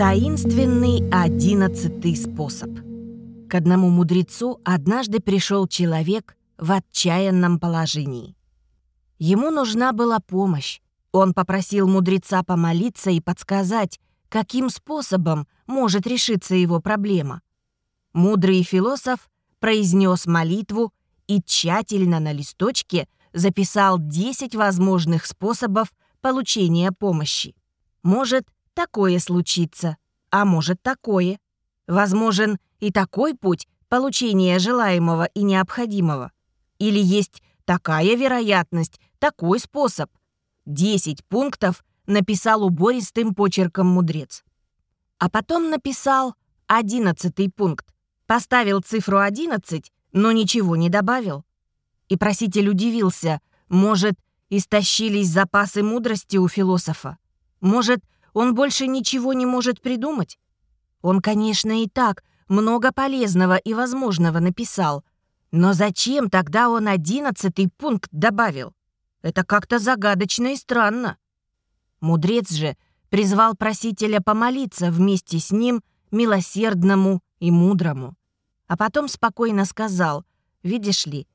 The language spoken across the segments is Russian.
Таинственный одиннадцатый способ. К одному мудрецу однажды пришел человек в отчаянном положении. Ему нужна была помощь. Он попросил мудреца помолиться и подсказать, каким способом может решиться его проблема. Мудрый философ произнес молитву и тщательно на листочке записал 10 возможных способов получения помощи. Может, такое случится, а может такое. Возможен и такой путь получения желаемого и необходимого. Или есть такая вероятность, такой способ. 10 пунктов написал убористым почерком мудрец. А потом написал одиннадцатый пункт. Поставил цифру 11, но ничего не добавил. И проситель удивился, может, истощились запасы мудрости у философа? Может, он больше ничего не может придумать? Он, конечно, и так много полезного и возможного написал. Но зачем тогда он одиннадцатый пункт добавил? Это как-то загадочно и странно. Мудрец же призвал просителя помолиться вместе с ним милосердному и мудрому. А потом спокойно сказал, «Видишь ли,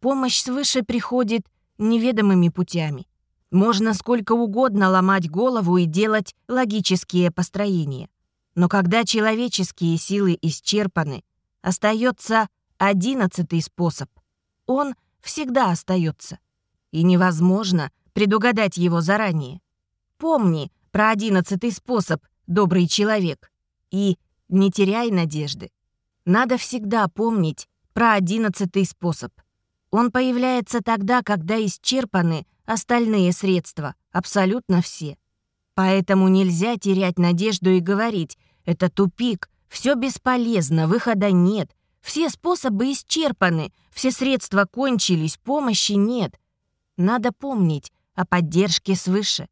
помощь свыше приходит неведомыми путями. Можно сколько угодно ломать голову и делать логические построения. Но когда человеческие силы исчерпаны, остается одиннадцатый способ. Он всегда остается. И невозможно предугадать его заранее. Помни про одиннадцатый способ, добрый человек. И не теряй надежды. Надо всегда помнить про одиннадцатый способ. Он появляется тогда, когда исчерпаны остальные средства, абсолютно все. Поэтому нельзя терять надежду и говорить «это тупик», «все бесполезно», «выхода нет», «все способы исчерпаны», «все средства кончились», «помощи нет». Надо помнить о поддержке свыше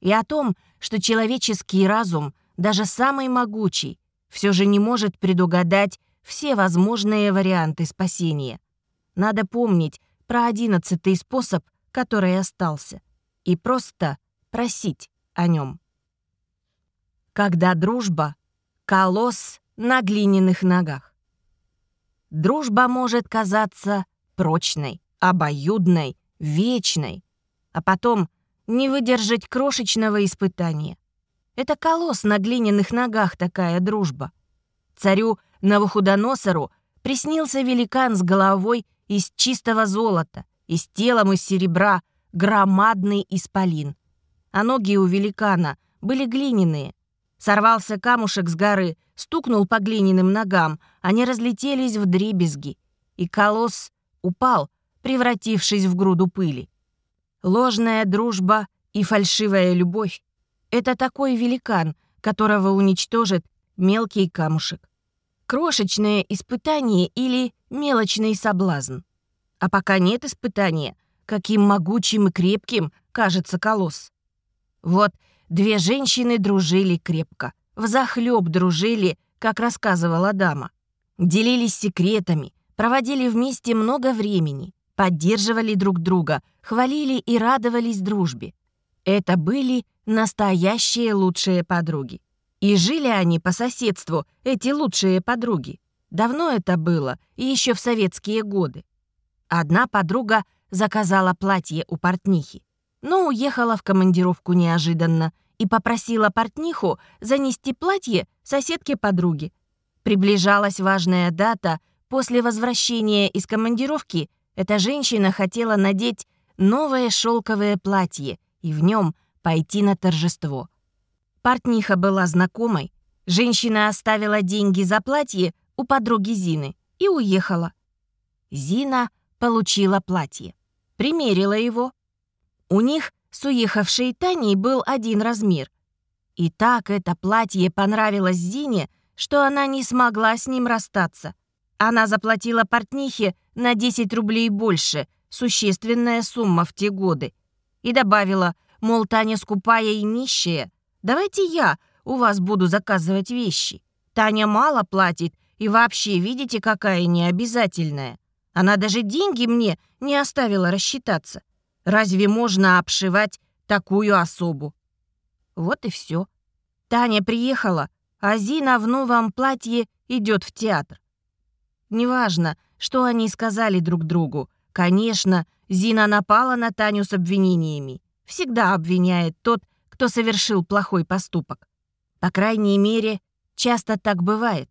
и о том, что человеческий разум, даже самый могучий, все же не может предугадать все возможные варианты спасения. Надо помнить про одиннадцатый способ, который остался, и просто просить о нем. Когда дружба — колосс на глиняных ногах. Дружба может казаться прочной, обоюдной, вечной, а потом не выдержать крошечного испытания. Это колосс на глиняных ногах такая дружба. Царю Навуходоносору приснился великан с головой из чистого золота и с телом из серебра, громадный исполин. А ноги у великана были глиняные. Сорвался камушек с горы, стукнул по глиняным ногам, они разлетелись в дребезги, и колосс упал, превратившись в груду пыли. Ложная дружба и фальшивая любовь — это такой великан, которого уничтожит мелкий камушек. Крошечное испытание или мелочный соблазн. А пока нет испытания, каким могучим и крепким кажется колосс. Вот две женщины дружили крепко, взахлёб дружили, как рассказывала дама. Делились секретами, проводили вместе много времени, поддерживали друг друга, хвалили и радовались дружбе. Это были настоящие лучшие подруги. И жили они по соседству, эти лучшие подруги. Давно это было, и еще в советские годы. Одна подруга заказала платье у портнихи, но уехала в командировку неожиданно и попросила портниху занести платье соседке подруги. Приближалась важная дата. После возвращения из командировки эта женщина хотела надеть новое шелковое платье и в нем пойти на торжество. Портниха была знакомой. Женщина оставила деньги за платье у подруги Зины и уехала. Зина получила платье. Примерила его. У них с уехавшей Таней был один размер. И так это платье понравилось Зине, что она не смогла с ним расстаться. Она заплатила портнихе на 10 рублей больше, существенная сумма в те годы. И добавила, мол, Таня скупая и нищая. Давайте я у вас буду заказывать вещи. Таня мало платит и вообще, видите, какая необязательная. Она даже деньги мне не оставила рассчитаться. Разве можно обшивать такую особу? Вот и все. Таня приехала, а Зина в новом платье идет в театр. Неважно, что они сказали друг другу. Конечно, Зина напала на Таню с обвинениями. Всегда обвиняет тот, кто совершил плохой поступок. По крайней мере, часто так бывает.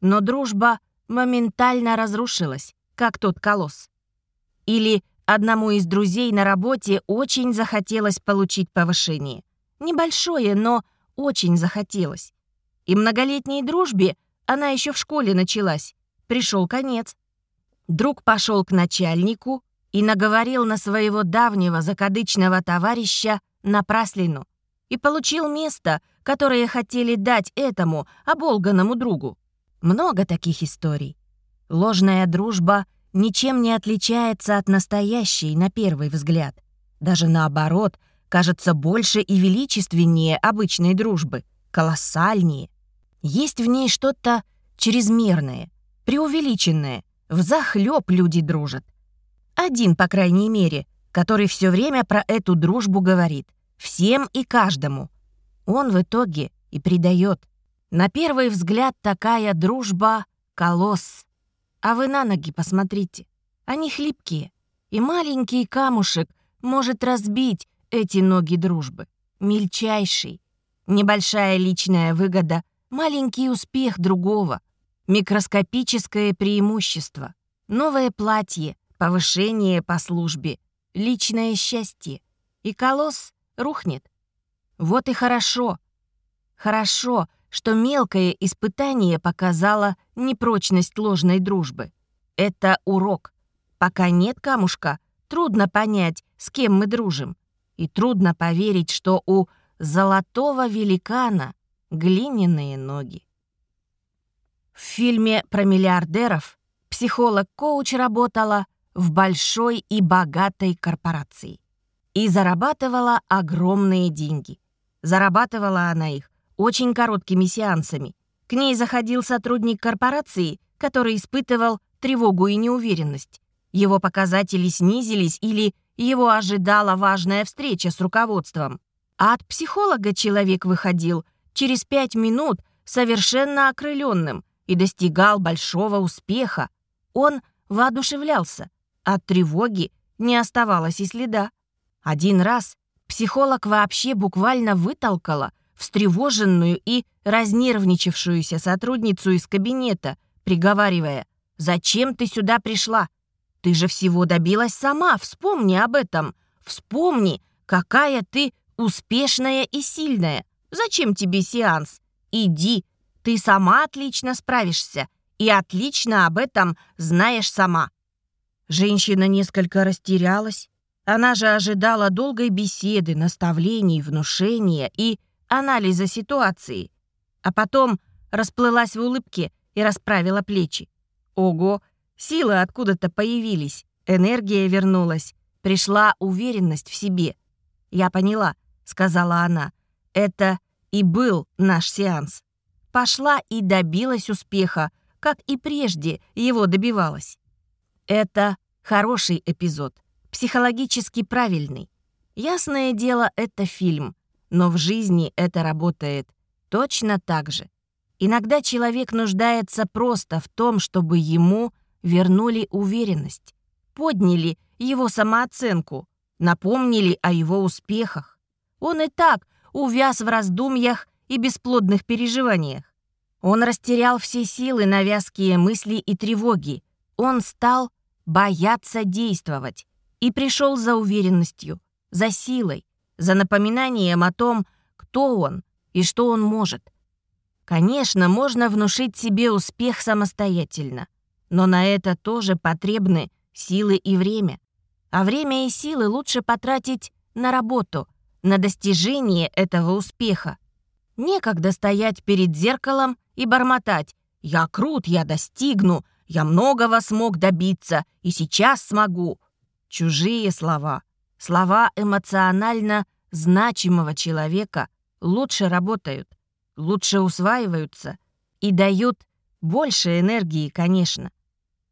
Но дружба моментально разрушилась, как тот колосс. Или одному из друзей на работе очень захотелось получить повышение. Небольшое, но очень захотелось. И многолетней дружбе она еще в школе началась. Пришел конец. Друг пошел к начальнику и наговорил на своего давнего закадычного товарища напраслину и получил место, которое хотели дать этому оболганному другу. Много таких историй. Ложная дружба ничем не отличается от настоящей на первый взгляд. Даже наоборот, кажется больше и величественнее обычной дружбы, колоссальнее. Есть в ней что-то чрезмерное, преувеличенное, взахлёб люди дружат. Один, по крайней мере, который все время про эту дружбу говорит. Всем и каждому. Он в итоге и предает. На первый взгляд такая дружба — колосс. А вы на ноги посмотрите. Они хлипкие. И маленький камушек может разбить эти ноги дружбы. Мельчайший. Небольшая личная выгода, маленький успех другого. Микроскопическое преимущество. Новое платье, повышение по службе, личное счастье. И колосс рухнет. Вот и хорошо. Хорошо, что мелкое испытание показало непрочность ложной дружбы. Это урок. Пока нет камушка, трудно понять, с кем мы дружим. И трудно поверить, что у золотого великана глиняные ноги. В фильме про миллиардеров психолог-коуч работала в большой и богатой корпорации и зарабатывала огромные деньги. Зарабатывала она их очень короткими сеансами. К ней заходил сотрудник корпорации, который испытывал тревогу и неуверенность. Его показатели снизились или его ожидала важная встреча с руководством. А от психолога человек выходил через пять минут совершенно окрыленным и достигал большого успеха. Он воодушевлялся. От тревоги не оставалось и следа. Один раз психолог вообще буквально вытолкала встревоженную и разнервничавшуюся сотрудницу из кабинета, приговаривая «Зачем ты сюда пришла? Ты же всего добилась сама, вспомни об этом. Вспомни, какая ты успешная и сильная. Зачем тебе сеанс? Иди, ты сама отлично справишься и отлично об этом знаешь сама». Женщина несколько растерялась. Она же ожидала долгой беседы, наставлений, внушения и анализа ситуации. А потом расплылась в улыбке и расправила плечи. Ого, силы откуда-то появились, энергия вернулась, пришла уверенность в себе. «Я поняла», — сказала она, — «это и был наш сеанс». Пошла и добилась успеха, как и прежде его добивалась. Это Хороший эпизод, психологически правильный. Ясное дело, это фильм, но в жизни это работает точно так же. Иногда человек нуждается просто в том, чтобы ему вернули уверенность, подняли его самооценку, напомнили о его успехах. Он и так увяз в раздумьях и бесплодных переживаниях. Он растерял все силы на вязкие мысли и тревоги. Он стал бояться действовать. И пришел за уверенностью, за силой, за напоминанием о том, кто он и что он может. Конечно, можно внушить себе успех самостоятельно, но на это тоже потребны силы и время. А время и силы лучше потратить на работу, на достижение этого успеха. Некогда стоять перед зеркалом и бормотать «Я крут, я достигну, я многого смог добиться и сейчас смогу. Чужие слова, слова эмоционально значимого человека лучше работают, лучше усваиваются и дают больше энергии, конечно.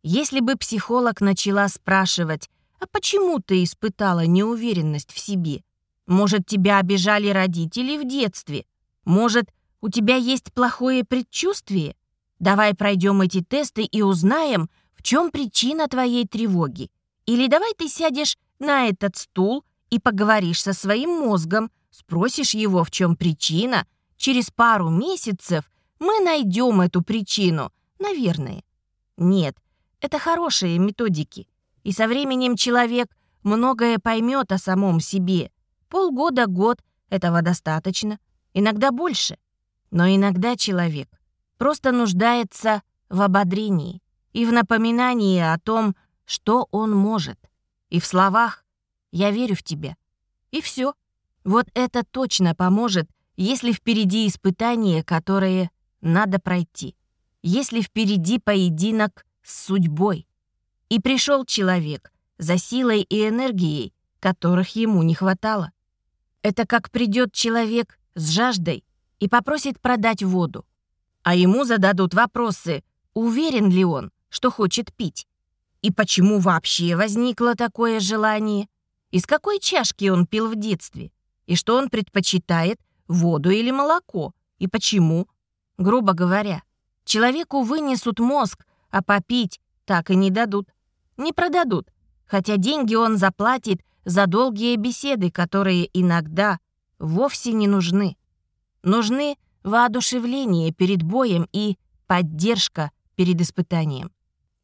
Если бы психолог начала спрашивать, а почему ты испытала неуверенность в себе? Может, тебя обижали родители в детстве? Может, У тебя есть плохое предчувствие? Давай пройдем эти тесты и узнаем, в чем причина твоей тревоги. Или давай ты сядешь на этот стул и поговоришь со своим мозгом, спросишь его, в чем причина. Через пару месяцев мы найдем эту причину, наверное. Нет, это хорошие методики. И со временем человек многое поймет о самом себе. Полгода-год этого достаточно, иногда больше. Но иногда человек просто нуждается в ободрении и в напоминании о том, что он может. И в словах «я верю в тебя». И все. Вот это точно поможет, если впереди испытания, которые надо пройти. Если впереди поединок с судьбой. И пришел человек за силой и энергией, которых ему не хватало. Это как придет человек с жаждой и попросит продать воду. А ему зададут вопросы, уверен ли он, что хочет пить. И почему вообще возникло такое желание? Из какой чашки он пил в детстве? И что он предпочитает, воду или молоко? И почему? Грубо говоря, человеку вынесут мозг, а попить так и не дадут. Не продадут, хотя деньги он заплатит за долгие беседы, которые иногда вовсе не нужны. Нужны воодушевление перед боем и поддержка перед испытанием.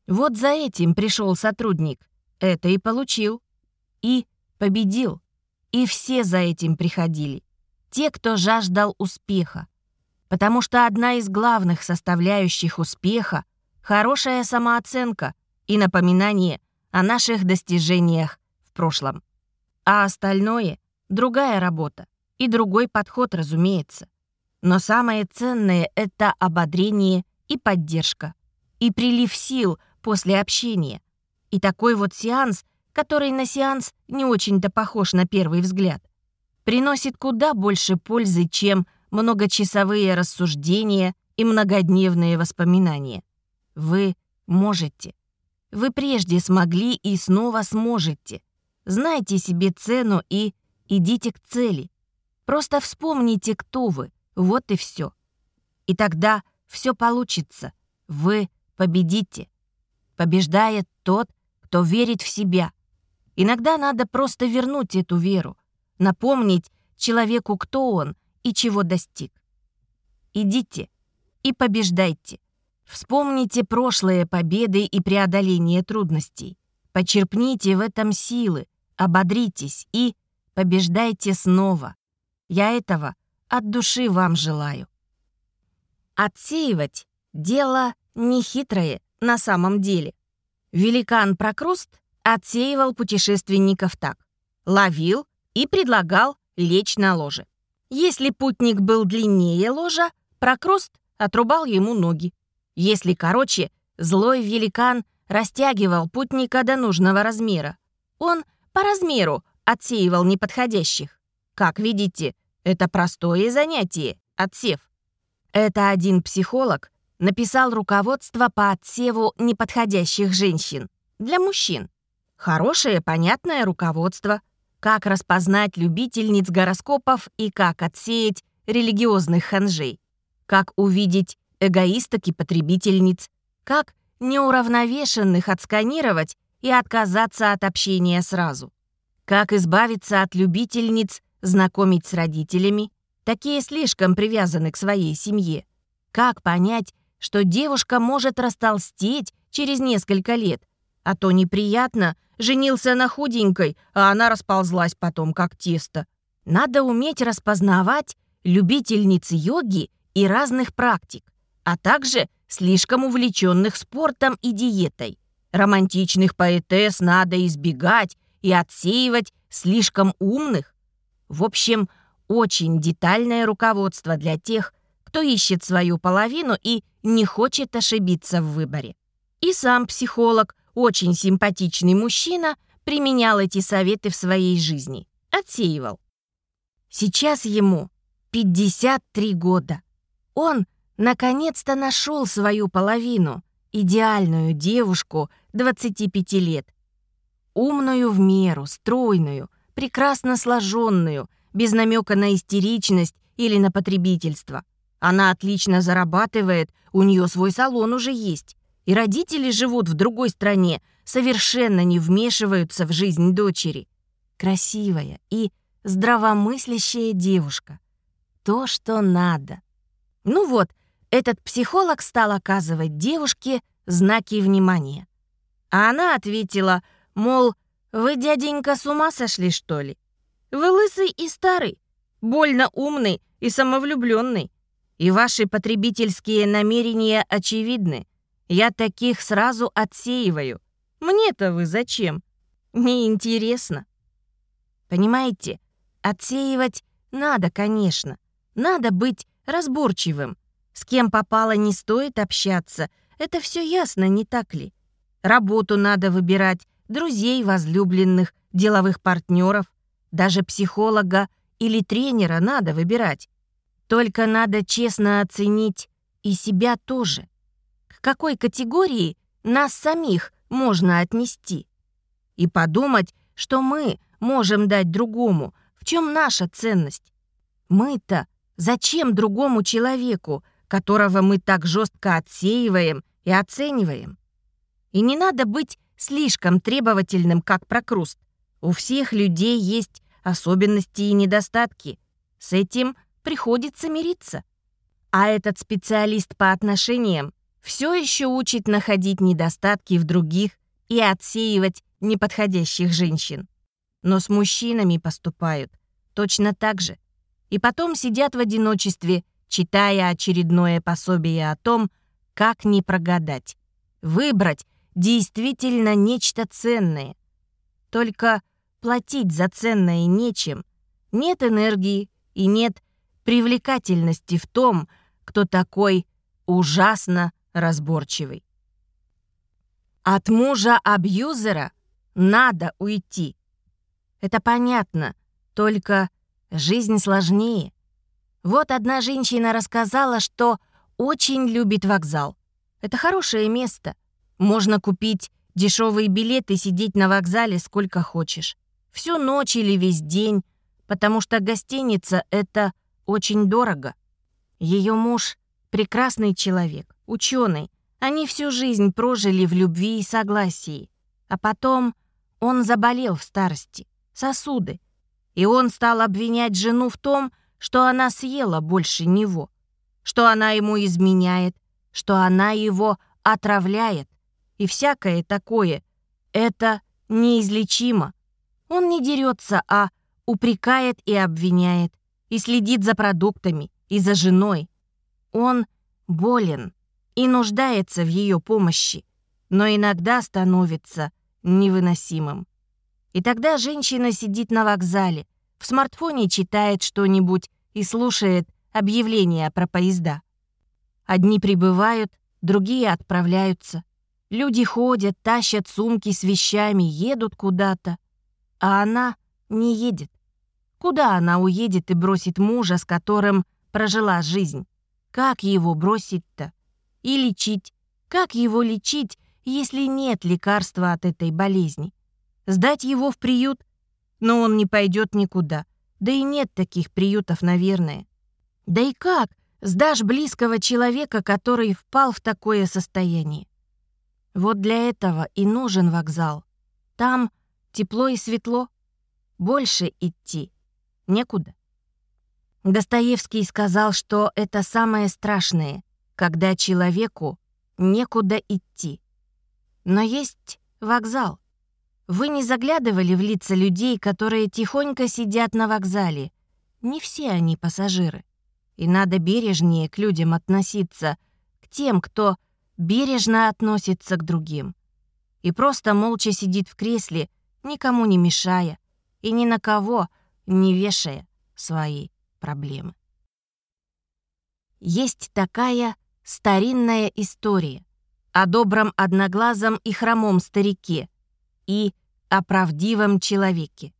Вот за этим пришел сотрудник. Это и получил. И победил. И все за этим приходили. Те, кто жаждал успеха. Потому что одна из главных составляющих успеха — хорошая самооценка и напоминание о наших достижениях в прошлом. А остальное — другая работа и другой подход, разумеется. Но самое ценное — это ободрение и поддержка, и прилив сил после общения. И такой вот сеанс, который на сеанс не очень-то похож на первый взгляд, приносит куда больше пользы, чем многочасовые рассуждения и многодневные воспоминания. Вы можете. Вы прежде смогли и снова сможете. Знайте себе цену и идите к цели. Просто вспомните, кто вы. Вот и все. И тогда все получится. Вы победите. Побеждает тот, кто верит в себя. Иногда надо просто вернуть эту веру, напомнить человеку, кто он и чего достиг. Идите и побеждайте. Вспомните прошлые победы и преодоление трудностей. Почерпните в этом силы, ободритесь и побеждайте снова. Я этого от души вам желаю. Отсеивать — дело нехитрое на самом деле. Великан Прокруст отсеивал путешественников так. Ловил и предлагал лечь на ложе. Если путник был длиннее ложа, Прокруст отрубал ему ноги. Если короче, злой великан растягивал путника до нужного размера. Он по размеру отсеивал неподходящих. Как видите, это простое занятие — отсев. Это один психолог написал руководство по отсеву неподходящих женщин для мужчин. Хорошее, понятное руководство. Как распознать любительниц гороскопов и как отсеять религиозных ханжей. Как увидеть эгоисток и потребительниц, как неуравновешенных отсканировать и отказаться от общения сразу, как избавиться от любительниц, знакомить с родителями, такие слишком привязаны к своей семье, как понять, что девушка может растолстеть через несколько лет, а то неприятно, женился на худенькой, а она расползлась потом как тесто. Надо уметь распознавать любительниц йоги и разных практик, а также слишком увлеченных спортом и диетой. Романтичных поэтесс надо избегать и отсеивать слишком умных. В общем, очень детальное руководство для тех, кто ищет свою половину и не хочет ошибиться в выборе. И сам психолог, очень симпатичный мужчина, применял эти советы в своей жизни. Отсеивал. Сейчас ему 53 года. Он наконец-то нашел свою половину, идеальную девушку 25 лет. Умную в меру, стройную, прекрасно сложенную, без намека на истеричность или на потребительство. Она отлично зарабатывает, у нее свой салон уже есть. И родители живут в другой стране, совершенно не вмешиваются в жизнь дочери. Красивая и здравомыслящая девушка. То, что надо. Ну вот, этот психолог стал оказывать девушке знаки внимания. А она ответила, мол, «Вы, дяденька, с ума сошли, что ли? Вы лысый и старый, больно умный и самовлюбленный. И ваши потребительские намерения очевидны. Я таких сразу отсеиваю. Мне-то вы зачем? Неинтересно. Понимаете, отсеивать надо, конечно. Надо быть разборчивым. С кем попало не стоит общаться. Это все ясно, не так ли? Работу надо выбирать, друзей, возлюбленных, деловых партнеров, даже психолога или тренера надо выбирать. Только надо честно оценить и себя тоже. К какой категории нас самих можно отнести? И подумать, что мы можем дать другому, в чем наша ценность. Мы-то зачем другому человеку, которого мы так жестко отсеиваем и оцениваем? И не надо быть слишком требовательным, как прокруст. У всех людей есть особенности и недостатки. С этим приходится мириться. А этот специалист по отношениям все еще учит находить недостатки в других и отсеивать неподходящих женщин. Но с мужчинами поступают точно так же. И потом сидят в одиночестве, читая очередное пособие о том, как не прогадать. Выбрать действительно нечто ценное. Только платить за ценное нечем. Нет энергии и нет привлекательности в том, кто такой ужасно разборчивый. От мужа-абьюзера надо уйти. Это понятно, только жизнь сложнее. Вот одна женщина рассказала, что очень любит вокзал. Это хорошее место. Можно купить дешевый билет и сидеть на вокзале сколько хочешь. Всю ночь или весь день, потому что гостиница — это очень дорого. Ее муж — прекрасный человек, ученый. Они всю жизнь прожили в любви и согласии. А потом он заболел в старости, сосуды. И он стал обвинять жену в том, что она съела больше него, что она ему изменяет, что она его отравляет. И всякое такое. Это неизлечимо. Он не дерется, а упрекает и обвиняет и следит за продуктами, и за женой. Он болен и нуждается в ее помощи, но иногда становится невыносимым. И тогда женщина сидит на вокзале, в смартфоне читает что-нибудь и слушает объявления про поезда. Одни прибывают, другие отправляются. Люди ходят, тащат сумки с вещами, едут куда-то. А она не едет. Куда она уедет и бросит мужа, с которым прожила жизнь? Как его бросить-то? И лечить? Как его лечить, если нет лекарства от этой болезни? Сдать его в приют? Но он не пойдет никуда. Да и нет таких приютов, наверное. Да и как сдашь близкого человека, который впал в такое состояние? Вот для этого и нужен вокзал. Там тепло и светло. Больше идти некуда. Достоевский сказал, что это самое страшное, когда человеку некуда идти. Но есть вокзал. Вы не заглядывали в лица людей, которые тихонько сидят на вокзале? Не все они пассажиры. И надо бережнее к людям относиться, к тем, кто бережно относится к другим. И просто молча сидит в кресле, никому не мешая, и ни на кого не вешая свои проблемы. Есть такая старинная история о добром одноглазом и хромом старике и о правдивом человеке.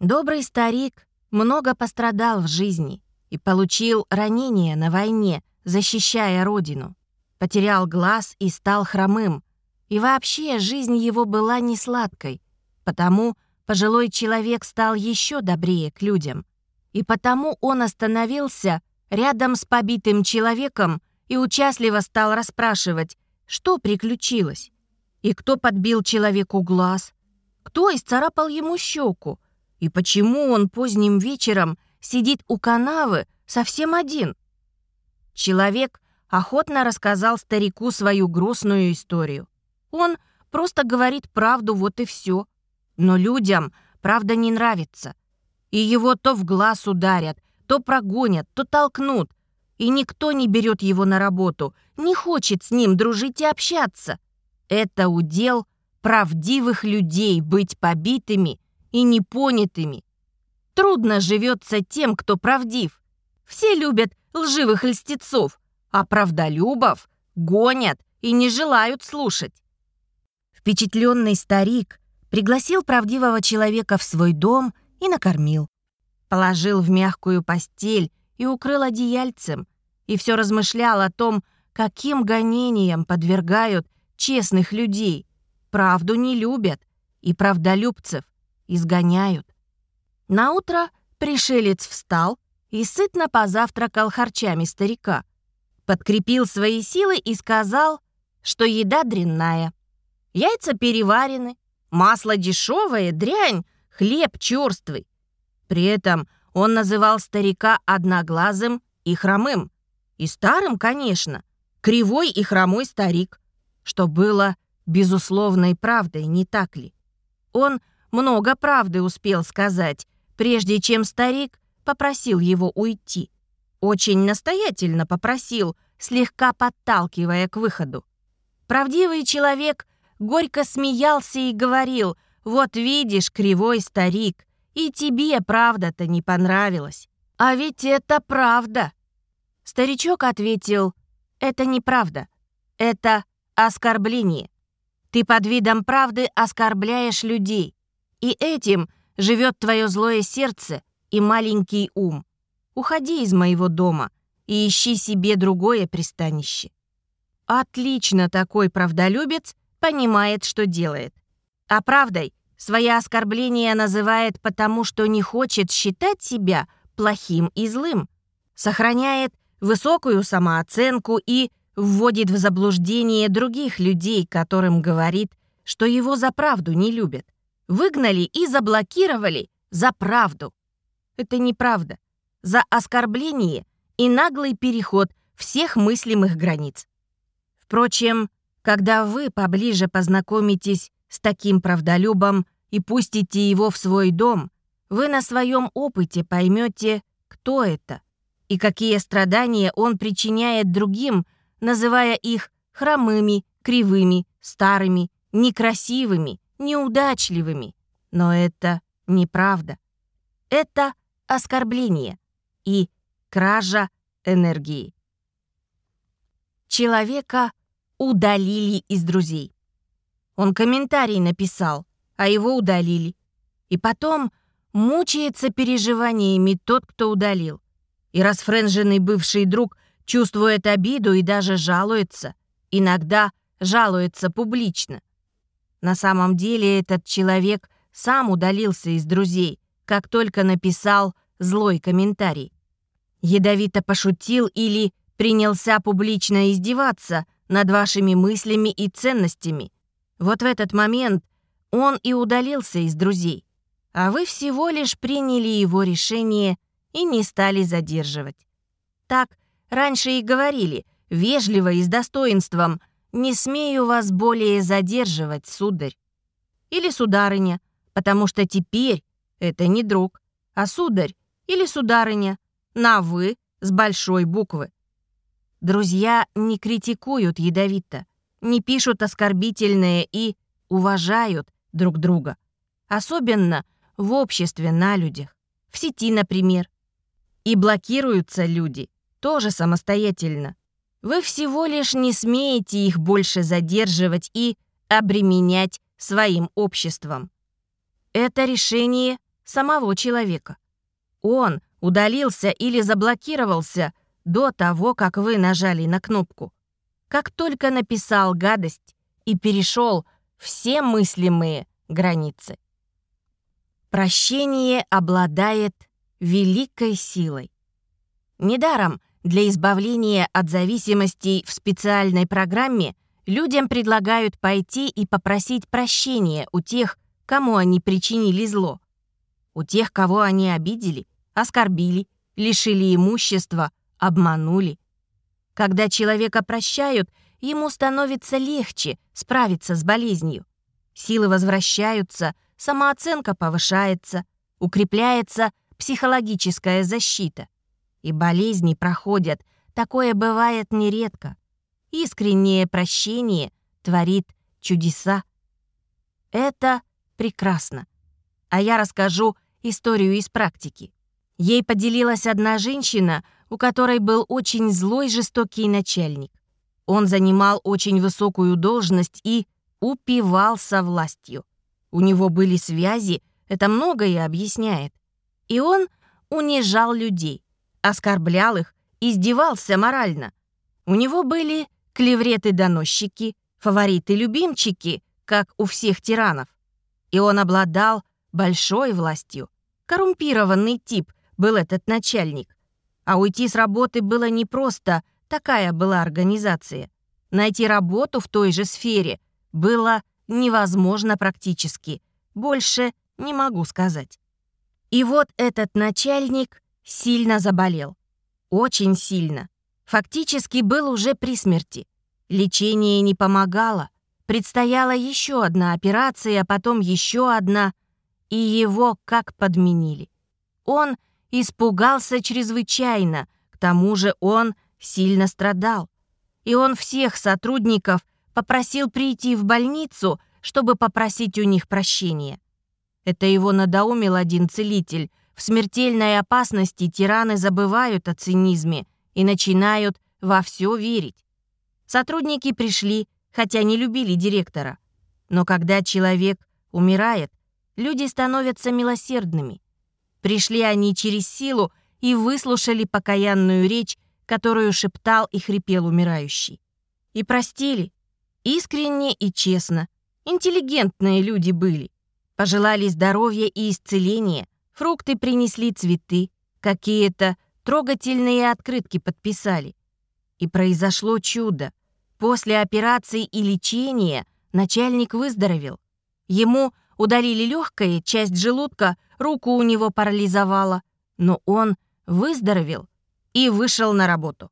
Добрый старик много пострадал в жизни и получил ранения на войне, защищая родину. Потерял глаз и стал хромым. И вообще жизнь его была не сладкой, потому пожилой человек стал еще добрее к людям. И потому он остановился рядом с побитым человеком и участливо стал расспрашивать, что приключилось, и кто подбил человеку глаз, кто исцарапал ему щеку, и почему он поздним вечером сидит у канавы совсем один. Человек охотно рассказал старику свою грустную историю. Он просто говорит правду, вот и все. Но людям правда не нравится. И его то в глаз ударят, то прогонят, то толкнут. И никто не берет его на работу, не хочет с ним дружить и общаться. Это удел правдивых людей быть побитыми и непонятыми. Трудно живется тем, кто правдив. Все любят лживых льстецов, а правдолюбов гонят и не желают слушать. Впечатленный старик пригласил правдивого человека в свой дом и накормил. Положил в мягкую постель и укрыл одеяльцем, и все размышлял о том, каким гонениям подвергают честных людей. Правду не любят, и правдолюбцев изгоняют. Наутро пришелец встал и сытно позавтракал харчами старика. Подкрепил свои силы и сказал, что еда дрянная. Яйца переварены, масло дешевое, дрянь, хлеб черствый. При этом он называл старика одноглазым и хромым. И старым, конечно, кривой и хромой старик, что было безусловной правдой, не так ли? Он много правды успел сказать, прежде чем старик попросил его уйти. Очень настоятельно попросил, слегка подталкивая к выходу. Правдивый человек горько смеялся и говорил, «Вот видишь, кривой старик, и тебе правда-то не понравилась. А ведь это правда». Старичок ответил, «Это неправда, это оскорбление. Ты под видом правды оскорбляешь людей, и этим – живет твое злое сердце и маленький ум. Уходи из моего дома и ищи себе другое пристанище. Отлично такой правдолюбец понимает, что делает. А правдой свои оскорбления называет потому, что не хочет считать себя плохим и злым, сохраняет высокую самооценку и вводит в заблуждение других людей, которым говорит, что его за правду не любят выгнали и заблокировали за правду. Это неправда. За оскорбление и наглый переход всех мыслимых границ. Впрочем, когда вы поближе познакомитесь с таким правдолюбом и пустите его в свой дом, вы на своем опыте поймете, кто это и какие страдания он причиняет другим, называя их хромыми, кривыми, старыми, некрасивыми, неудачливыми. Но это неправда. Это оскорбление и кража энергии. Человека удалили из друзей. Он комментарий написал, а его удалили. И потом мучается переживаниями тот, кто удалил. И расфренженный бывший друг чувствует обиду и даже жалуется. Иногда жалуется публично. На самом деле этот человек сам удалился из друзей, как только написал злой комментарий. Ядовито пошутил или принялся публично издеваться над вашими мыслями и ценностями. Вот в этот момент он и удалился из друзей, а вы всего лишь приняли его решение и не стали задерживать. Так раньше и говорили, вежливо и с достоинством – «Не смею вас более задерживать, сударь». Или сударыня, потому что теперь это не друг, а сударь или сударыня, на «вы» с большой буквы. Друзья не критикуют ядовито, не пишут оскорбительные и уважают друг друга. Особенно в обществе на людях, в сети, например. И блокируются люди тоже самостоятельно. Вы всего лишь не смеете их больше задерживать и обременять своим обществом. Это решение самого человека. Он удалился или заблокировался до того, как вы нажали на кнопку. Как только написал гадость и перешел все мыслимые границы. Прощение обладает великой силой. Недаром для избавления от зависимостей в специальной программе людям предлагают пойти и попросить прощения у тех, кому они причинили зло. У тех, кого они обидели, оскорбили, лишили имущества, обманули. Когда человека прощают, ему становится легче справиться с болезнью. Силы возвращаются, самооценка повышается, укрепляется психологическая защита. И болезни проходят, такое бывает нередко. Искреннее прощение творит чудеса. Это прекрасно. А я расскажу историю из практики. Ей поделилась одна женщина, у которой был очень злой жестокий начальник. Он занимал очень высокую должность и упивался властью. У него были связи, это многое объясняет. И он унижал людей, оскорблял их, издевался морально. У него были клевреты-доносчики, фавориты-любимчики, как у всех тиранов. И он обладал большой властью. Коррумпированный тип был этот начальник. А уйти с работы было непросто, такая была организация. Найти работу в той же сфере было невозможно практически. Больше не могу сказать. И вот этот начальник сильно заболел. Очень сильно. Фактически был уже при смерти. Лечение не помогало. Предстояла еще одна операция, а потом еще одна. И его как подменили. Он испугался чрезвычайно. К тому же он сильно страдал. И он всех сотрудников попросил прийти в больницу, чтобы попросить у них прощения. Это его надоумил один целитель. В смертельной опасности тираны забывают о цинизме и начинают во все верить. Сотрудники пришли, хотя не любили директора. Но когда человек умирает, люди становятся милосердными. Пришли они через силу и выслушали покаянную речь, которую шептал и хрипел умирающий. И простили. Искренне и честно. Интеллигентные люди были. Пожелали здоровья и исцеления, фрукты принесли цветы, какие-то трогательные открытки подписали. И произошло чудо. После операции и лечения начальник выздоровел. Ему удалили легкое, часть желудка, руку у него парализовала, но он выздоровел и вышел на работу.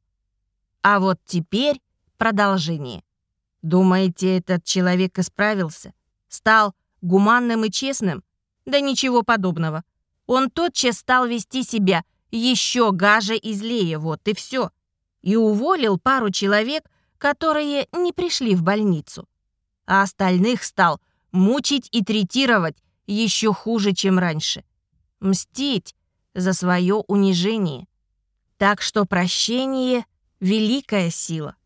А вот теперь продолжение. Думаете, этот человек исправился? Стал гуманным и честным? Да ничего подобного. Он тотчас стал вести себя еще гаже и злее, вот и все. И уволил пару человек, которые не пришли в больницу. А остальных стал мучить и третировать еще хуже, чем раньше. Мстить за свое унижение. Так что прощение — великая сила.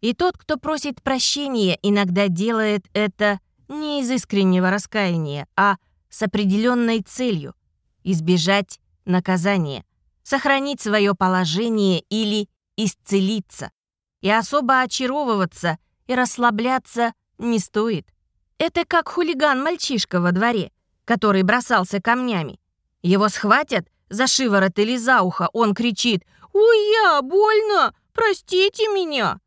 И тот, кто просит прощения, иногда делает это не из искреннего раскаяния, а с определенной целью — избежать наказания, сохранить свое положение или исцелиться. И особо очаровываться и расслабляться не стоит. Это как хулиган-мальчишка во дворе, который бросался камнями. Его схватят за шиворот или за ухо, он кричит «Ой, я, больно! Простите меня!»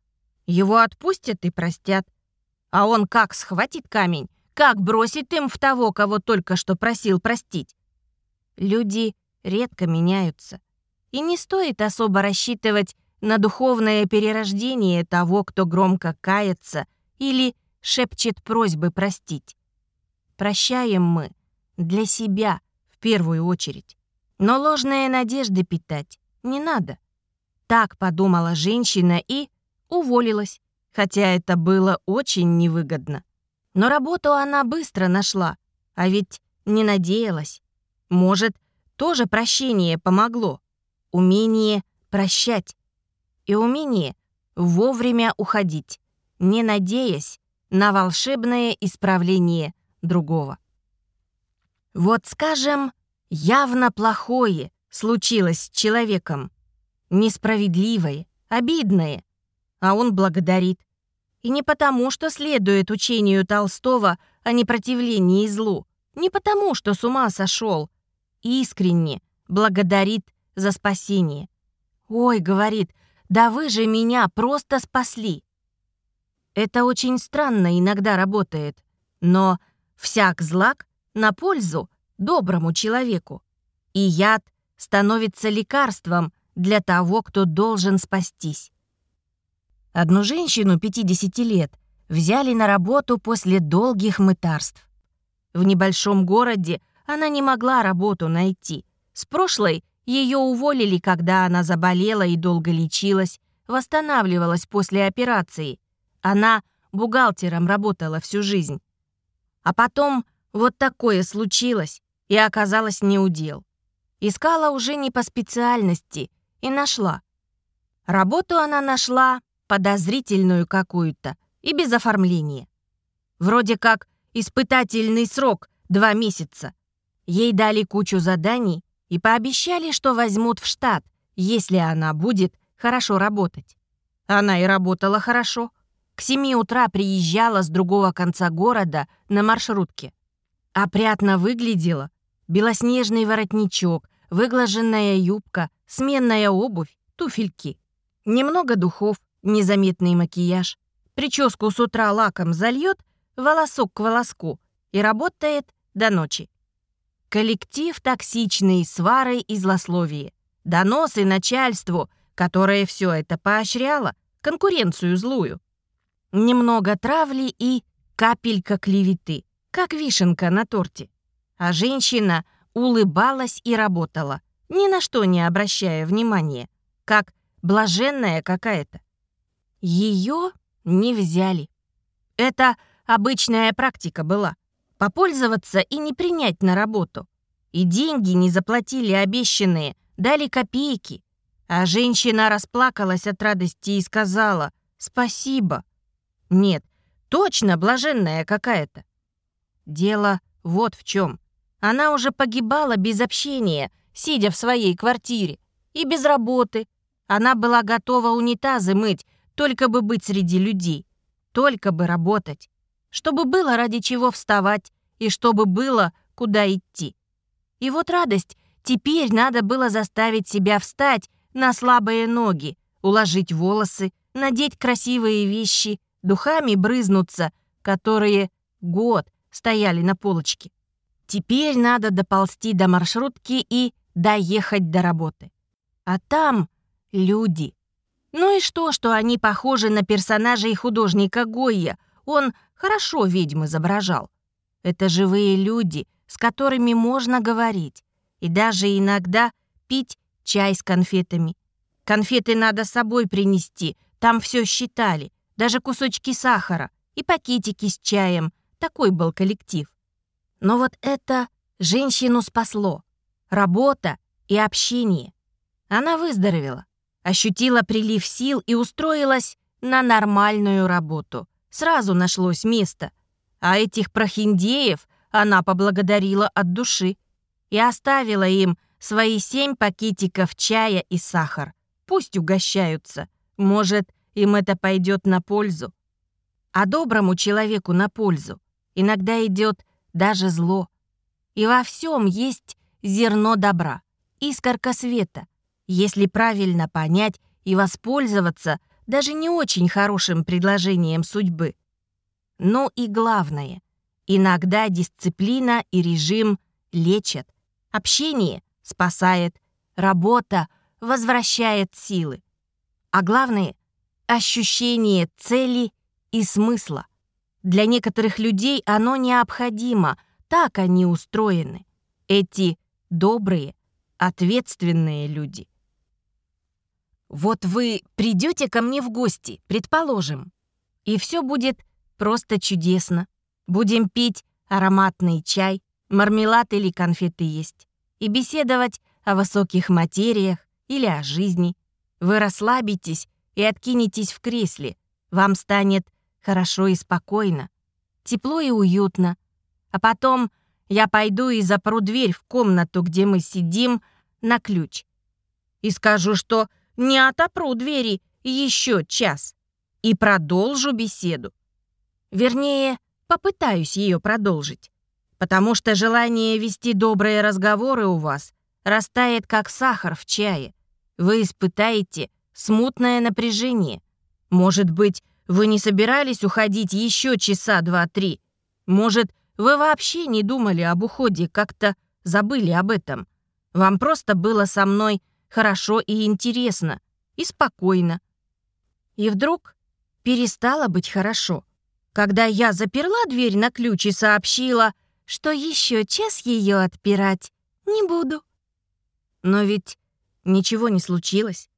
Его отпустят и простят. А он как схватит камень, как бросит им в того, кого только что просил простить. Люди редко меняются. И не стоит особо рассчитывать на духовное перерождение того, кто громко кается или шепчет просьбы простить. Прощаем мы для себя в первую очередь. Но ложные надежды питать не надо. Так подумала женщина и уволилась хотя это было очень невыгодно. Но работу она быстро нашла, а ведь не надеялась. Может, тоже прощение помогло. Умение прощать. И умение вовремя уходить, не надеясь на волшебное исправление другого. Вот, скажем, явно плохое случилось с человеком. Несправедливое, обидное. А он благодарит. И не потому, что следует учению Толстого о непротивлении злу, не потому, что с ума сошел, искренне благодарит за спасение. «Ой», — говорит, — «да вы же меня просто спасли». Это очень странно иногда работает, но всяк злак на пользу доброму человеку. И яд становится лекарством для того, кто должен спастись. Одну женщину 50 лет взяли на работу после долгих мытарств. В небольшом городе она не могла работу найти. С прошлой ее уволили, когда она заболела и долго лечилась, восстанавливалась после операции. Она бухгалтером работала всю жизнь. А потом вот такое случилось, и оказалось неудел. Искала уже не по специальности и нашла. Работу она нашла, подозрительную какую-то, и без оформления. Вроде как испытательный срок — два месяца. Ей дали кучу заданий и пообещали, что возьмут в штат, если она будет хорошо работать. Она и работала хорошо. К семи утра приезжала с другого конца города на маршрутке. Опрятно выглядела. Белоснежный воротничок, выглаженная юбка, сменная обувь, туфельки. Немного духов, незаметный макияж. Прическу с утра лаком зальет, волосок к волоску и работает до ночи. Коллектив токсичный, свары и злословие. Доносы начальству, которое все это поощряло, конкуренцию злую. Немного травли и капелька клеветы как вишенка на торте. А женщина улыбалась и работала, ни на что не обращая внимания, как блаженная какая-то. Ее не взяли. Это обычная практика была. Попользоваться и не принять на работу. И деньги не заплатили обещанные, дали копейки. А женщина расплакалась от радости и сказала «Спасибо». Нет, точно блаженная какая-то. Дело вот в чем. Она уже погибала без общения, сидя в своей квартире. И без работы. Она была готова унитазы мыть, только бы быть среди людей. Только бы работать. Чтобы было ради чего вставать и чтобы было куда идти. И вот радость. Теперь надо было заставить себя встать на слабые ноги, уложить волосы, надеть красивые вещи, духами брызнуться, которые год стояли на полочке. Теперь надо доползти до маршрутки и доехать до работы. А там люди. Ну и что, что они похожи на персонажей художника Гойя? Он хорошо ведьм изображал. Это живые люди, с которыми можно говорить. И даже иногда пить чай с конфетами. Конфеты надо с собой принести, там все считали. Даже кусочки сахара и пакетики с чаем, такой был коллектив. Но вот это женщину спасло. Работа и общение. Она выздоровела, ощутила прилив сил и устроилась на нормальную работу. Сразу нашлось место. А этих прохиндеев она поблагодарила от души и оставила им свои семь пакетиков чая и сахар. Пусть угощаются. Может, им это пойдет на пользу. А доброму человеку на пользу иногда идет даже зло. И во всем есть зерно добра, искорка света, если правильно понять и воспользоваться даже не очень хорошим предложением судьбы. Ну и главное, иногда дисциплина и режим лечат, общение спасает, работа возвращает силы. А главное — ощущение цели и смысла. Для некоторых людей оно необходимо, так они устроены. Эти добрые, ответственные люди. Вот вы придете ко мне в гости, предположим, и все будет просто чудесно. Будем пить ароматный чай, мармелад или конфеты есть, и беседовать о высоких материях или о жизни. Вы расслабитесь и откинетесь в кресле. Вам станет хорошо и спокойно, тепло и уютно. А потом я пойду и запру дверь в комнату, где мы сидим, на ключ. И скажу, что не отопру двери еще час. И продолжу беседу. Вернее, попытаюсь ее продолжить. Потому что желание вести добрые разговоры у вас растает, как сахар в чае. вы испытаете смутное напряжение. Может быть, вы не собирались уходить еще часа два-три? Может, вы вообще не думали об уходе, как-то забыли об этом? Вам просто было со мной хорошо и интересно, и спокойно. И вдруг перестало быть хорошо, когда я заперла дверь на ключ и сообщила, что еще час ее отпирать не буду. Но ведь ничего не случилось.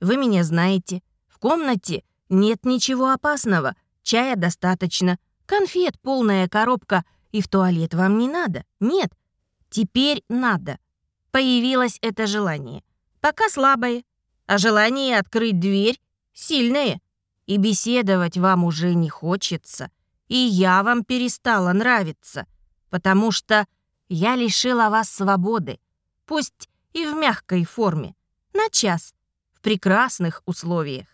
Вы меня знаете. В комнате нет ничего опасного. Чая достаточно. Конфет полная коробка. И в туалет вам не надо. Нет. Теперь надо. Появилось это желание. Пока слабое. А желание открыть дверь сильное. И беседовать вам уже не хочется. И я вам перестала нравиться. Потому что я лишила вас свободы. Пусть и в мягкой форме. На час. В прекрасных условиях.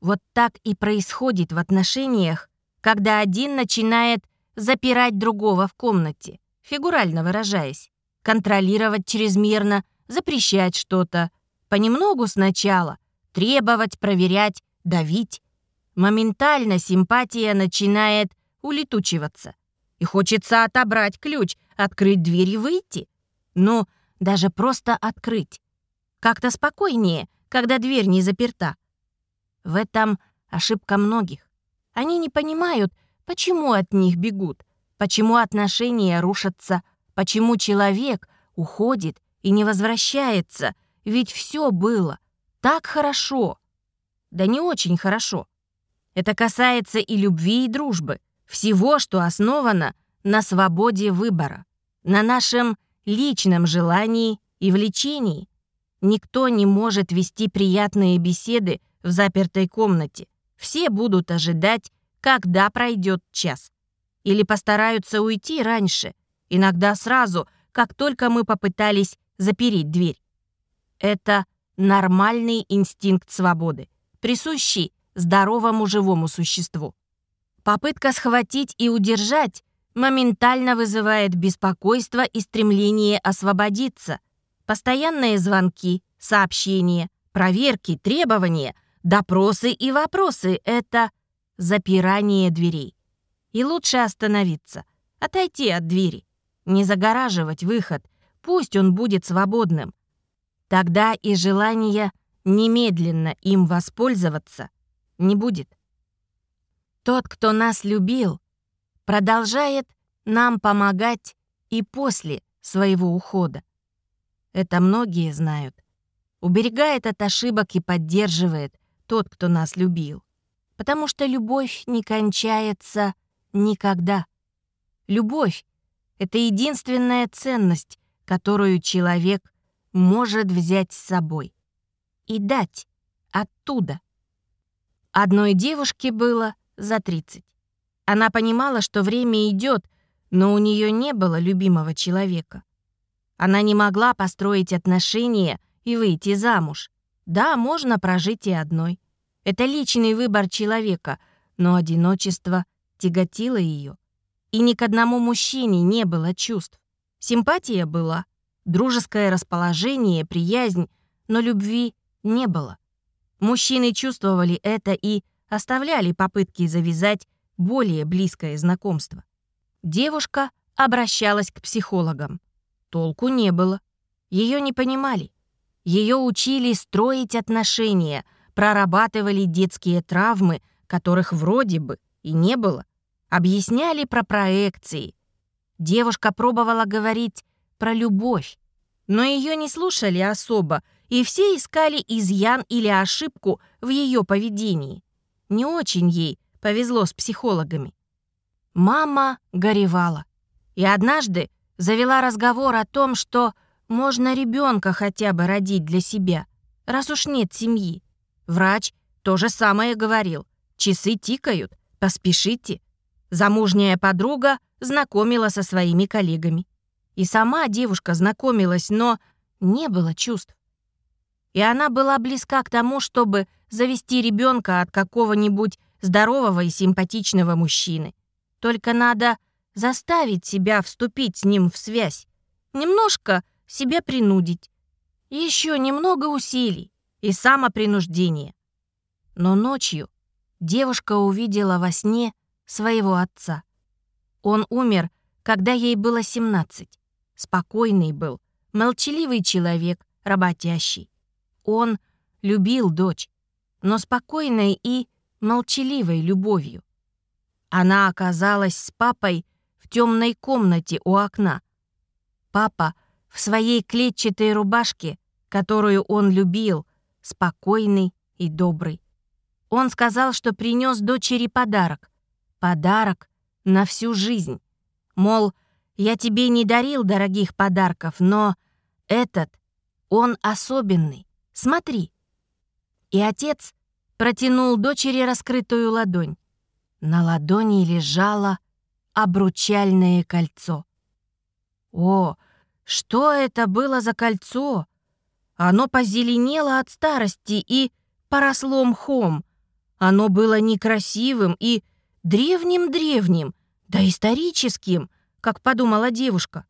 Вот так и происходит в отношениях, когда один начинает запирать другого в комнате, фигурально выражаясь, контролировать чрезмерно, запрещать что-то, понемногу сначала, требовать, проверять, давить. Моментально симпатия начинает улетучиваться. И хочется отобрать ключ, открыть дверь и выйти. Ну, даже просто открыть. Как-то спокойнее, когда дверь не заперта. В этом ошибка многих. Они не понимают, почему от них бегут, почему отношения рушатся, почему человек уходит и не возвращается, ведь все было так хорошо. Да не очень хорошо. Это касается и любви, и дружбы, всего, что основано на свободе выбора, на нашем личном желании и влечении. Никто не может вести приятные беседы в запертой комнате. Все будут ожидать, когда пройдет час. Или постараются уйти раньше, иногда сразу, как только мы попытались запереть дверь. Это нормальный инстинкт свободы, присущий здоровому живому существу. Попытка схватить и удержать моментально вызывает беспокойство и стремление освободиться. Постоянные звонки, сообщения, проверки, требования — Допросы и вопросы — это запирание дверей. И лучше остановиться, отойти от двери, не загораживать выход, пусть он будет свободным. Тогда и желания немедленно им воспользоваться не будет. Тот, кто нас любил, продолжает нам помогать и после своего ухода. Это многие знают. Уберегает от ошибок и поддерживает, тот, кто нас любил. Потому что любовь не кончается никогда. Любовь — это единственная ценность, которую человек может взять с собой и дать оттуда. Одной девушке было за 30. Она понимала, что время идет, но у нее не было любимого человека. Она не могла построить отношения и выйти замуж. Да, можно прожить и одной. Это личный выбор человека, но одиночество тяготило ее. И ни к одному мужчине не было чувств. Симпатия была, дружеское расположение, приязнь, но любви не было. Мужчины чувствовали это и оставляли попытки завязать более близкое знакомство. Девушка обращалась к психологам. Толку не было. Ее не понимали. Ее учили строить отношения — прорабатывали детские травмы, которых вроде бы и не было, объясняли про проекции. Девушка пробовала говорить про любовь, но ее не слушали особо, и все искали изъян или ошибку в ее поведении. Не очень ей повезло с психологами. Мама горевала. И однажды завела разговор о том, что можно ребенка хотя бы родить для себя, раз уж нет семьи. Врач то же самое говорил. Часы тикают, поспешите. Замужняя подруга знакомила со своими коллегами. И сама девушка знакомилась, но не было чувств. И она была близка к тому, чтобы завести ребенка от какого-нибудь здорового и симпатичного мужчины. Только надо заставить себя вступить с ним в связь. Немножко себя принудить. Еще немного усилий и самопринуждение. Но ночью девушка увидела во сне своего отца. Он умер, когда ей было 17. Спокойный был, молчаливый человек, работящий. Он любил дочь, но спокойной и молчаливой любовью. Она оказалась с папой темной комнате у окна. Папа в своей клетчатой рубашке, которую он любил, спокойный и добрый. Он сказал, что принес дочери подарок. Подарок на всю жизнь. Мол, я тебе не дарил дорогих подарков, но этот, он особенный. Смотри. И отец протянул дочери раскрытую ладонь. На ладони лежало обручальное кольцо. О, что это было за кольцо? Оно позеленело от старости и поросло мхом. Оно было некрасивым и древним-древним, да историческим, как подумала девушка.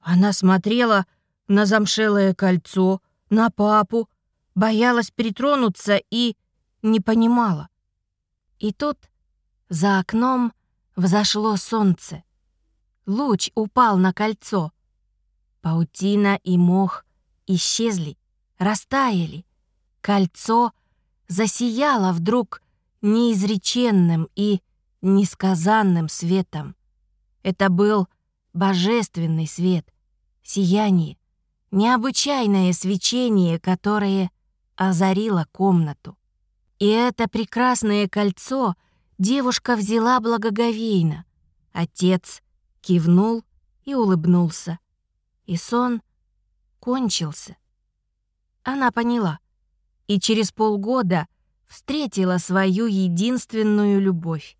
Она смотрела на замшелое кольцо, на папу, боялась притронуться и не понимала. И тут за окном взошло солнце. Луч упал на кольцо. Паутина и мох исчезли, растаяли. Кольцо засияло вдруг неизреченным и несказанным светом. Это был божественный свет, сияние, необычайное свечение, которое озарило комнату. И это прекрасное кольцо девушка взяла благоговейно. Отец кивнул и улыбнулся. И сон кончился. Она поняла. И через полгода встретила свою единственную любовь.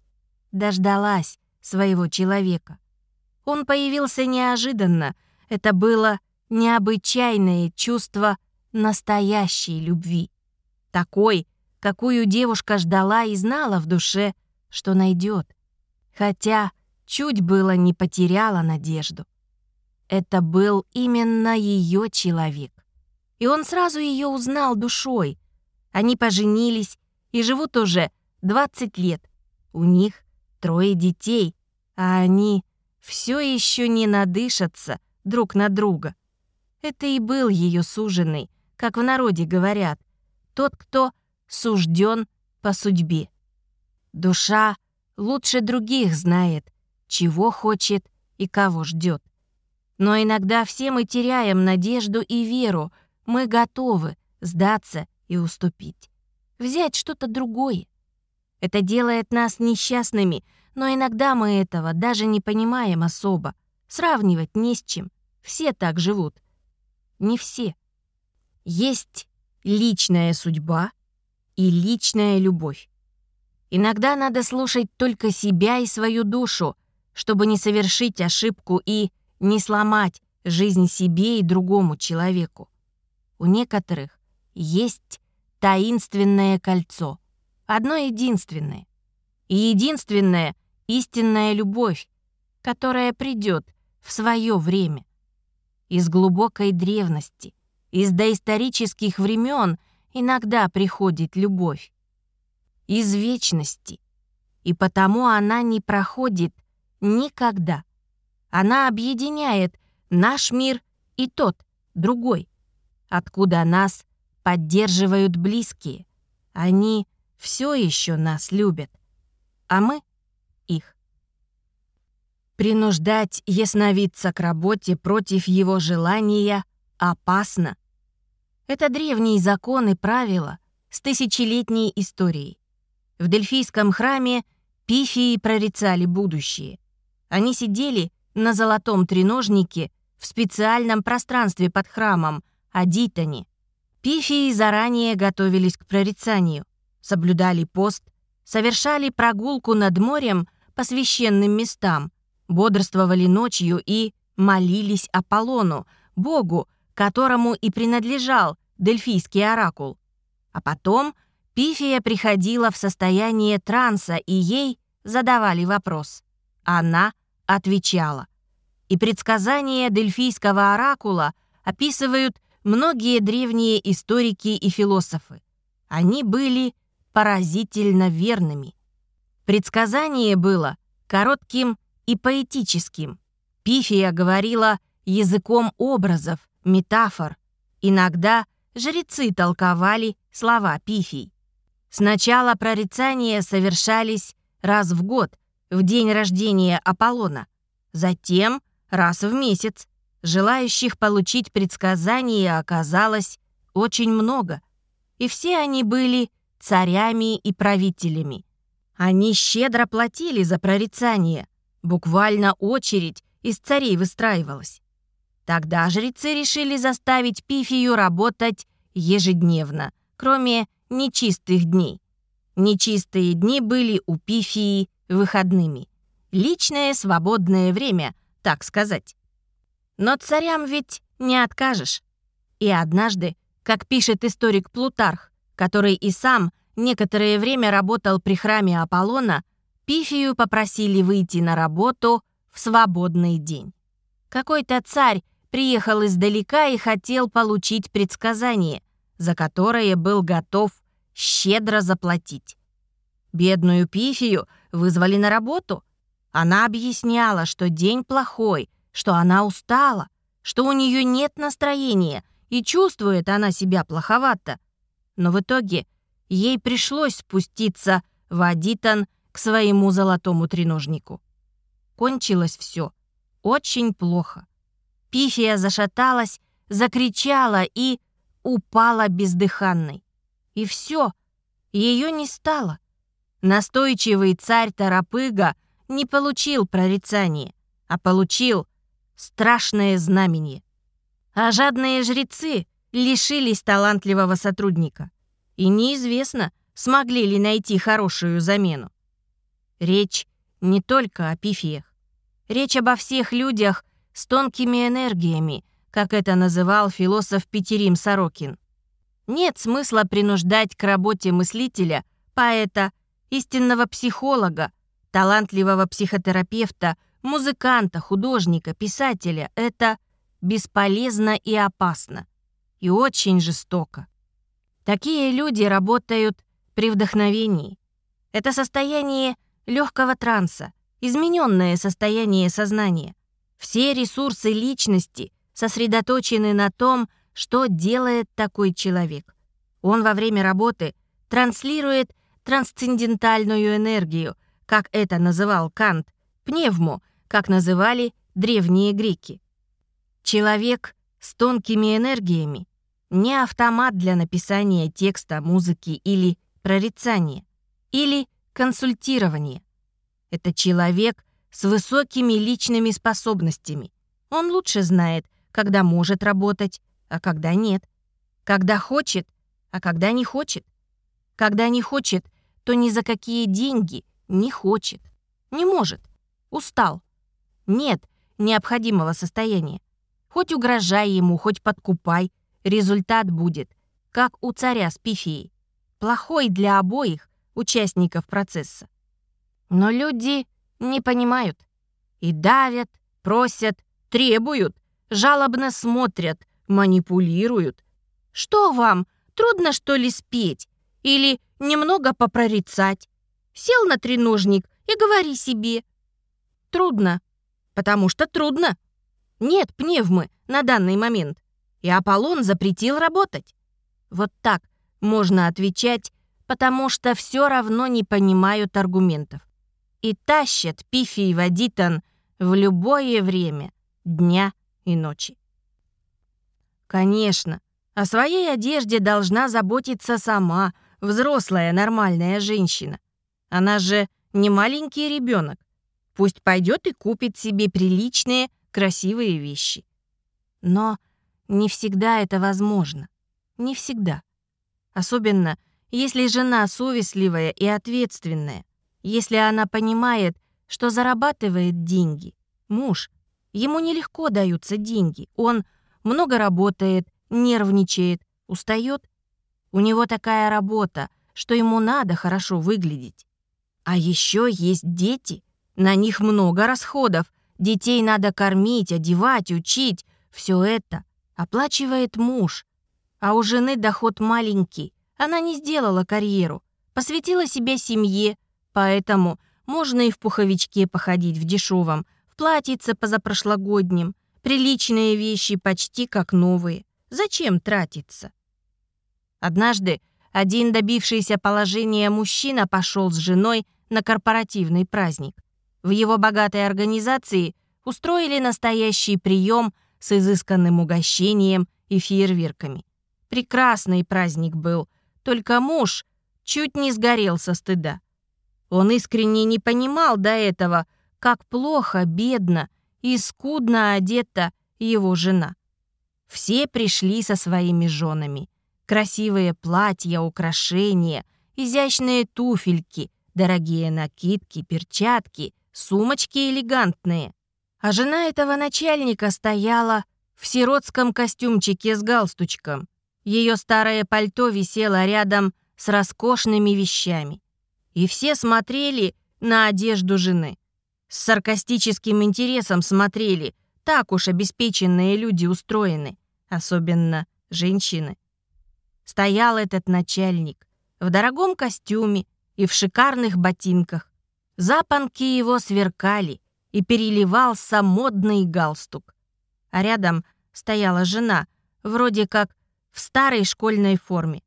Дождалась своего человека. Он появился неожиданно. Это было необычайное чувство настоящей любви. Такой, какую девушка ждала и знала в душе, что найдет. Хотя чуть было не потеряла надежду. Это был именно ее человек. И он сразу ее узнал душой. Они поженились и живут уже 20 лет. У них трое детей, а они все еще не надышатся друг на друга. Это и был ее суженый, как в народе говорят, тот, кто сужден по судьбе. Душа лучше других знает, чего хочет и кого ждет. Но иногда все мы теряем надежду и веру, мы готовы сдаться и уступить. Взять что-то другое. Это делает нас несчастными, но иногда мы этого даже не понимаем особо. Сравнивать не с чем. Все так живут. Не все. Есть личная судьба и личная любовь. Иногда надо слушать только себя и свою душу, чтобы не совершить ошибку и не сломать жизнь себе и другому человеку. У некоторых есть таинственное кольцо, одно единственное. И единственная истинная любовь, которая придет в свое время. Из глубокой древности, из доисторических времен иногда приходит любовь. Из вечности. И потому она не проходит никогда. Она объединяет наш мир и тот, другой, откуда нас поддерживают близкие. Они все еще нас любят, а мы их. Принуждать ясновидца к работе против его желания опасно. Это древние законы правила с тысячелетней историей. В Дельфийском храме пифии прорицали будущее. Они сидели на золотом треножнике в специальном пространстве под храмом Адитани. Пифии заранее готовились к прорицанию, соблюдали пост, совершали прогулку над морем по священным местам, бодрствовали ночью и молились Аполлону, богу, которому и принадлежал Дельфийский оракул. А потом Пифия приходила в состояние транса, и ей задавали вопрос. Она отвечала. И предсказания Дельфийского оракула описывают многие древние историки и философы. Они были поразительно верными. Предсказание было коротким и поэтическим. Пифия говорила языком образов, метафор. Иногда жрецы толковали слова Пифий. Сначала прорицания совершались раз в год, в день рождения Аполлона, затем раз в месяц. Желающих получить предсказания оказалось очень много, и все они были царями и правителями. Они щедро платили за прорицание, буквально очередь из царей выстраивалась. Тогда жрецы решили заставить Пифию работать ежедневно, кроме нечистых дней. Нечистые дни были у Пифии выходными. Личное свободное время, так сказать. Но царям ведь не откажешь. И однажды, как пишет историк Плутарх, который и сам некоторое время работал при храме Аполлона, Пифию попросили выйти на работу в свободный день. Какой-то царь приехал издалека и хотел получить предсказание, за которое был готов щедро заплатить. Бедную Пифию вызвали на работу. Она объясняла, что день плохой, что она устала, что у нее нет настроения и чувствует она себя плоховато. Но в итоге ей пришлось спуститься в Адитон к своему золотому треножнику. Кончилось все очень плохо. Пифия зашаталась, закричала и упала бездыханной. И все, ее не стало. Настойчивый царь Тарапыга не получил прорицание, а получил страшное знамение. А жадные жрецы лишились талантливого сотрудника. И неизвестно, смогли ли найти хорошую замену. Речь не только о пифиях. Речь обо всех людях, с тонкими энергиями, как это называл философ Петерим Сорокин. Нет смысла принуждать к работе мыслителя, поэта, истинного психолога, талантливого психотерапевта, музыканта, художника, писателя. Это бесполезно и опасно. И очень жестоко. Такие люди работают при вдохновении. Это состояние легкого транса, измененное состояние сознания. Все ресурсы личности сосредоточены на том, что делает такой человек. Он во время работы транслирует трансцендентальную энергию, как это называл Кант, пневму, как называли древние греки. Человек с тонкими энергиями не автомат для написания текста, музыки или прорицания, или консультирования. Это человек с высокими личными способностями. Он лучше знает, когда может работать, а когда нет. Когда хочет, а когда не хочет. Когда не хочет, то ни за какие деньги не хочет. Не может. Устал. Нет необходимого состояния. Хоть угрожай ему, хоть подкупай, результат будет, как у царя с пифией. Плохой для обоих участников процесса. Но люди не понимают. И давят, просят, требуют, жалобно смотрят, манипулируют. Что вам, трудно что ли спеть? Или немного попрорицать? Сел на треножник и говори себе. Трудно, потому что трудно. Нет пневмы на данный момент, и Аполлон запретил работать. Вот так можно отвечать, потому что все равно не понимают аргументов и тащат Пифи и Вадитон в любое время дня и ночи. Конечно, о своей одежде должна заботиться сама взрослая нормальная женщина. Она же не маленький ребенок. Пусть пойдет и купит себе приличные, красивые вещи. Но не всегда это возможно. Не всегда. Особенно, если жена совестливая и ответственная. Если она понимает, что зарабатывает деньги, муж, ему нелегко даются деньги, он много работает, нервничает, устает. У него такая работа, что ему надо хорошо выглядеть. А еще есть дети, на них много расходов, детей надо кормить, одевать, учить, все это Оплачивает муж, а у жены доход маленький. Она не сделала карьеру, посвятила себя семье, поэтому можно и в пуховичке походить в дешевом, в платьице позапрошлогоднем, приличные вещи почти как новые. Зачем тратиться? Однажды один добившийся положения мужчина пошел с женой на корпоративный праздник. В его богатой организации устроили настоящий прием с изысканным угощением и фейерверками. Прекрасный праздник был, только муж чуть не сгорел со стыда. Он искренне не понимал до этого, как плохо, бедно и скудно одета его жена. Все пришли со своими женами. Красивые платья, украшения, изящные туфельки, дорогие накидки, перчатки, сумочки элегантные. А жена этого начальника стояла в сиротском костюмчике с галстучком. Ее старое пальто висело рядом с роскошными вещами. И все смотрели на одежду жены. С саркастическим интересом смотрели, так уж обеспеченные люди устроены, особенно женщины. Стоял этот начальник в дорогом костюме и в шикарных ботинках. Запонки его сверкали, и переливался модный галстук. А рядом стояла жена, вроде как в старой школьной форме.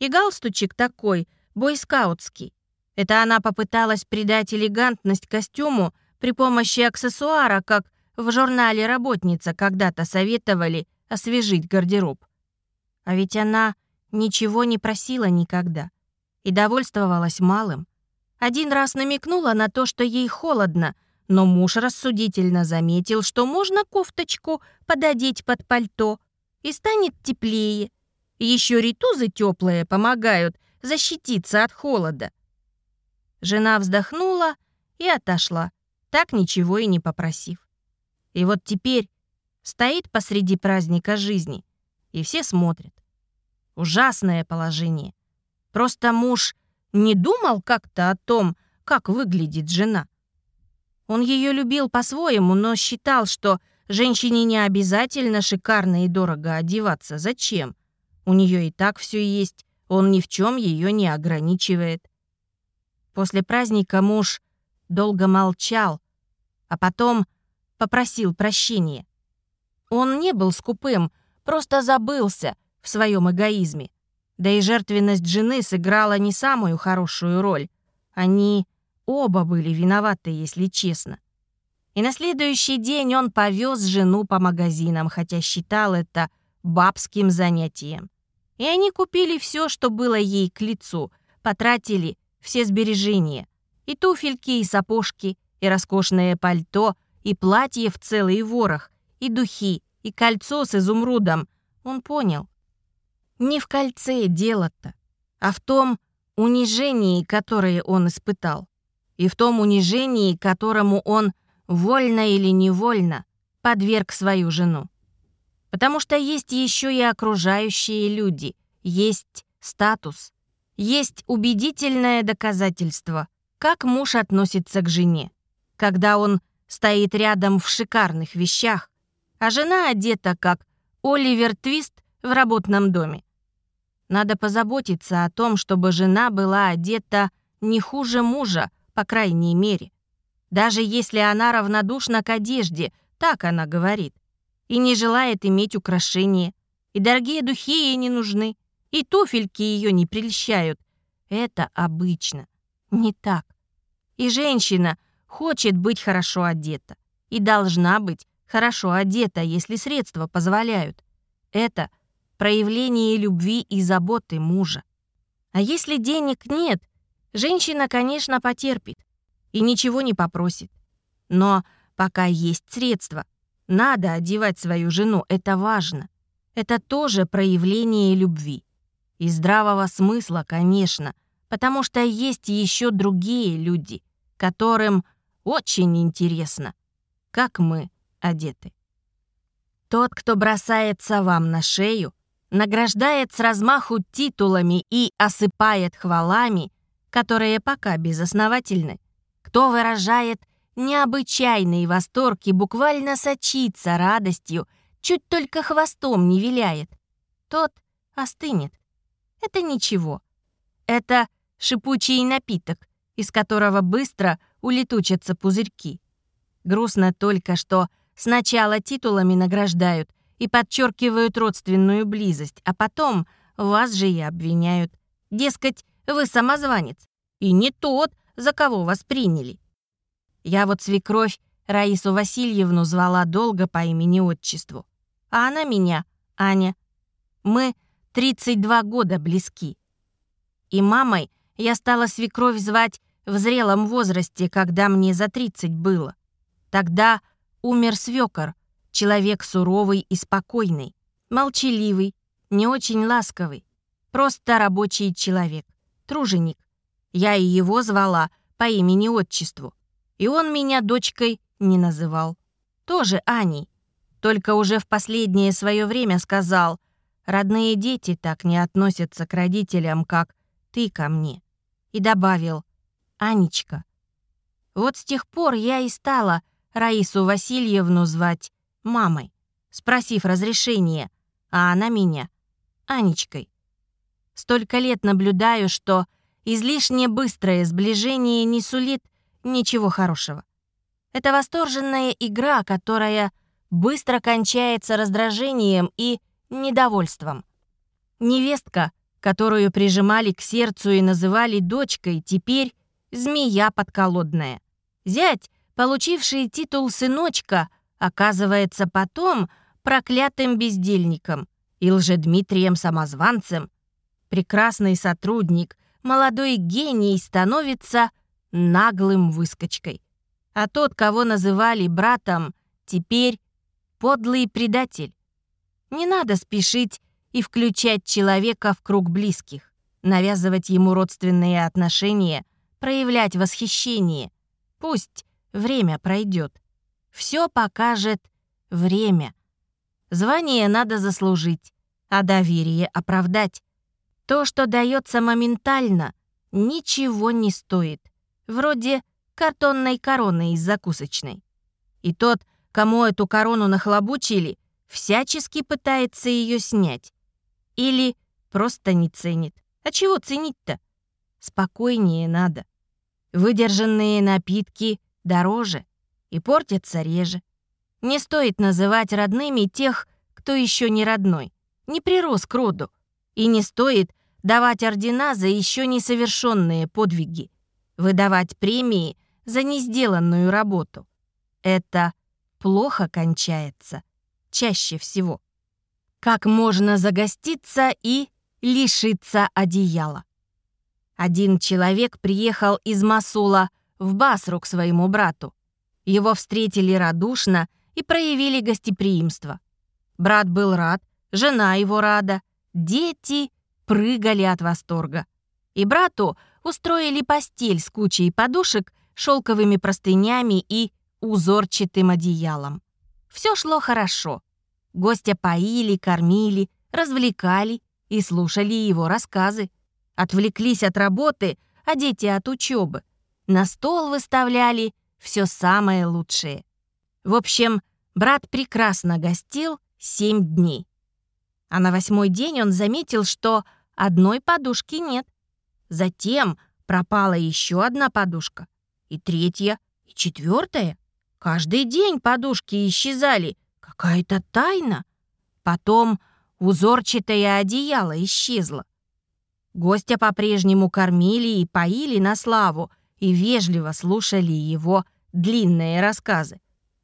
И галстучек такой, бойскаутский. Это она попыталась придать элегантность костюму при помощи аксессуара, как в журнале «Работница» когда-то советовали освежить гардероб. А ведь она ничего не просила никогда и довольствовалась малым. Один раз намекнула на то, что ей холодно, но муж рассудительно заметил, что можно кофточку пододеть под пальто, и станет теплее. Еще ритузы теплые помогают защититься от холода. Жена вздохнула и отошла, так ничего и не попросив. И вот теперь стоит посреди праздника жизни, и все смотрят. Ужасное положение. Просто муж не думал как-то о том, как выглядит жена. Он ее любил по-своему, но считал, что женщине не обязательно шикарно и дорого одеваться. Зачем? У нее и так все есть, он ни в чем ее не ограничивает. После праздника муж долго молчал, а потом попросил прощения. Он не был скупым, просто забылся в своем эгоизме. Да и жертвенность жены сыграла не самую хорошую роль. Они оба были виноваты, если честно. И на следующий день он повез жену по магазинам, хотя считал это бабским занятием. И они купили все, что было ей к лицу, потратили все сбережения. И туфельки, и сапожки, и роскошное пальто, и платье в целый ворох, и духи, и кольцо с изумрудом. Он понял. Не в кольце дело-то, а в том унижении, которое он испытал. И в том унижении, которому он, вольно или невольно, подверг свою жену. Потому что есть еще и окружающие люди, есть статус, есть убедительное доказательство, как муж относится к жене, когда он стоит рядом в шикарных вещах, а жена одета как Оливер Твист в работном доме. Надо позаботиться о том, чтобы жена была одета не хуже мужа, по крайней мере. Даже если она равнодушна к одежде, так она говорит, и не желает иметь украшения, и дорогие духи ей не нужны, и туфельки ее не прельщают. Это обычно. Не так. И женщина хочет быть хорошо одета. И должна быть хорошо одета, если средства позволяют. Это проявление любви и заботы мужа. А если денег нет, женщина, конечно, потерпит и ничего не попросит. Но пока есть средства, надо одевать свою жену, это важно. Это тоже проявление любви. И здравого смысла, конечно, потому что есть еще другие люди, которым очень интересно, как мы одеты. Тот, кто бросается вам на шею, награждает с размаху титулами и осыпает хвалами, которые пока безосновательны, кто выражает необычайный восторг и буквально сочится радостью чуть только хвостом не виляет, тот остынет. Это ничего. Это шипучий напиток, из которого быстро улетучатся пузырьки. Грустно только, что сначала титулами награждают и подчеркивают родственную близость, а потом вас же и обвиняют. Дескать, вы самозванец, и не тот, за кого вас приняли. Я вот свекровь Раису Васильевну звала долго по имени-отчеству, а она меня, Аня. Мы 32 года близки. И мамой я стала свекровь звать в зрелом возрасте, когда мне за 30 было. Тогда умер свекор, человек суровый и спокойный, молчаливый, не очень ласковый, просто рабочий человек, труженик. Я и его звала по имени-отчеству, и он меня дочкой не называл. Тоже Аней, только уже в последнее свое время сказал, родные дети так не относятся к родителям, как ты ко мне. И добавил, Анечка. Вот с тех пор я и стала Раису Васильевну звать мамой, спросив разрешения, а она меня Анечкой. Столько лет наблюдаю, что излишне быстрое сближение не сулит ничего хорошего. Это восторженная игра, которая быстро кончается раздражением и недовольством. Невестка, которую прижимали к сердцу и называли дочкой, теперь змея подколодная. Зять, получивший титул сыночка, оказывается потом проклятым бездельником и лжедмитрием-самозванцем. Прекрасный сотрудник, молодой гений становится наглым выскочкой. А тот, кого называли братом, теперь подлый предатель. Не надо спешить и включать человека в круг близких, навязывать ему родственные отношения, проявлять восхищение. Пусть время пройдет. Все покажет время. Звание надо заслужить, а доверие оправдать. То, что дается моментально, ничего не стоит. Вроде картонной короны из закусочной. И тот, кому эту корону нахлобучили, всячески пытается ее снять. Или просто не ценит. А чего ценить-то? Спокойнее надо. Выдержанные напитки дороже и портятся реже. Не стоит называть родными тех, кто еще не родной, не прирос к роду. И не стоит давать ордена за еще несовершенные подвиги, выдавать премии за несделанную работу. Это плохо кончается чаще всего. Как можно загоститься и лишиться одеяла? Один человек приехал из Масула в Басру к своему брату. Его встретили радушно и проявили гостеприимство. Брат был рад, жена его рада, дети прыгали от восторга. И брату устроили постель с кучей подушек, шелковыми простынями и узорчатым одеялом. Все шло хорошо. Гостя поили, кормили, развлекали и слушали его рассказы. Отвлеклись от работы, а дети от учебы. На стол выставляли все самое лучшее. В общем, брат прекрасно гостил семь дней. А на восьмой день он заметил, что одной подушки нет. Затем пропала еще одна подушка, и третья, и четвертая. Каждый день подушки исчезали. Какая-то тайна. Потом узорчатое одеяло исчезло. Гостя по-прежнему кормили и поили на славу и вежливо слушали его длинные рассказы.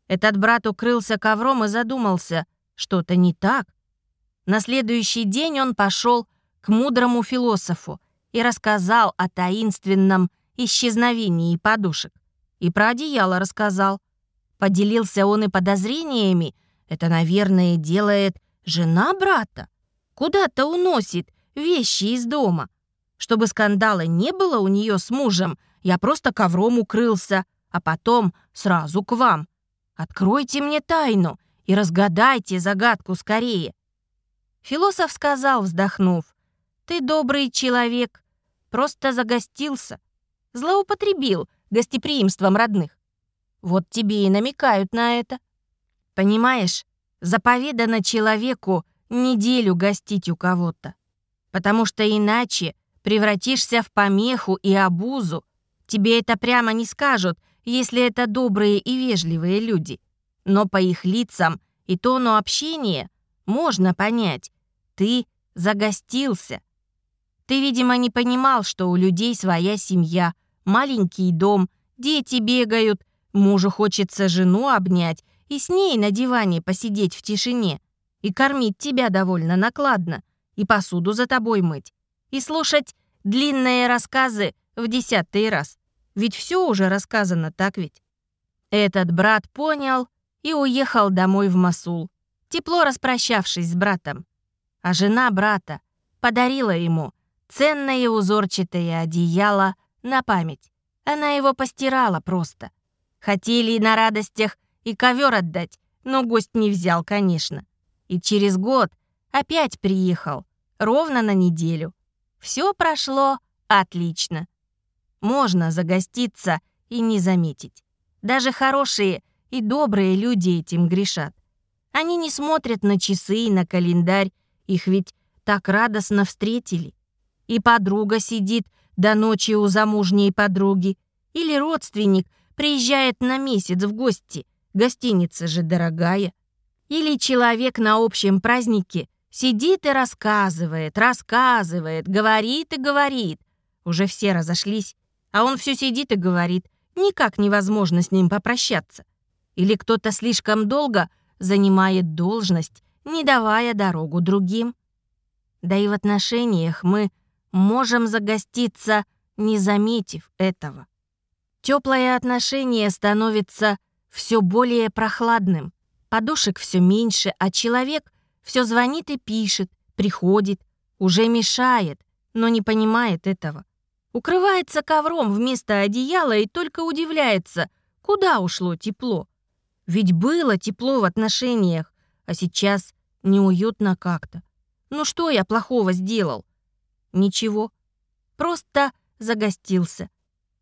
Этот брат укрылся ковром и задумался, что-то не так. На следующий день он пошел к мудрому философу и рассказал о таинственном исчезновении подушек. И про одеяло рассказал. Поделился он и подозрениями. Это, наверное, делает жена брата. Куда-то уносит вещи из дома. Чтобы скандала не было у нее с мужем, я просто ковром укрылся, а потом сразу к вам. Откройте мне тайну и разгадайте загадку скорее. Философ сказал, вздохнув, «Ты добрый человек, просто загостился, злоупотребил гостеприимством родных. Вот тебе и намекают на это. Понимаешь, Заповедано человеку неделю гостить у кого-то, потому что иначе превратишься в помеху и обузу. Тебе это прямо не скажут, если это добрые и вежливые люди. Но по их лицам и тону общения можно понять, ты загостился. Ты, видимо, не понимал, что у людей своя семья, маленький дом, дети бегают, мужу хочется жену обнять и с ней на диване посидеть в тишине, и кормить тебя довольно накладно, и посуду за тобой мыть, и слушать длинные рассказы в десятый раз. Ведь все уже рассказано, так ведь? Этот брат понял и уехал домой в Масул, тепло распрощавшись с братом. А жена брата подарила ему ценное узорчатое одеяло на память. Она его постирала просто. Хотели на радостях и ковер отдать, но гость не взял, конечно. И через год опять приехал, ровно на неделю. Все прошло отлично. Можно загоститься и не заметить. Даже хорошие и добрые люди этим грешат. Они не смотрят на часы и на календарь, их ведь так радостно встретили. И подруга сидит до ночи у замужней подруги, или родственник приезжает на месяц в гости, гостиница же дорогая. Или человек на общем празднике сидит и рассказывает, рассказывает, говорит и говорит. Уже все разошлись, а он все сидит и говорит. Никак невозможно с ним попрощаться. Или кто-то слишком долго занимает должность, не давая дорогу другим. Да и в отношениях мы можем загоститься, не заметив этого. Теплое отношение становится все более прохладным, подушек все меньше, а человек все звонит и пишет, приходит, уже мешает, но не понимает этого. Укрывается ковром вместо одеяла и только удивляется, куда ушло тепло. Ведь было тепло в отношениях, а сейчас неуютно как-то. Ну что я плохого сделал? Ничего. Просто загостился.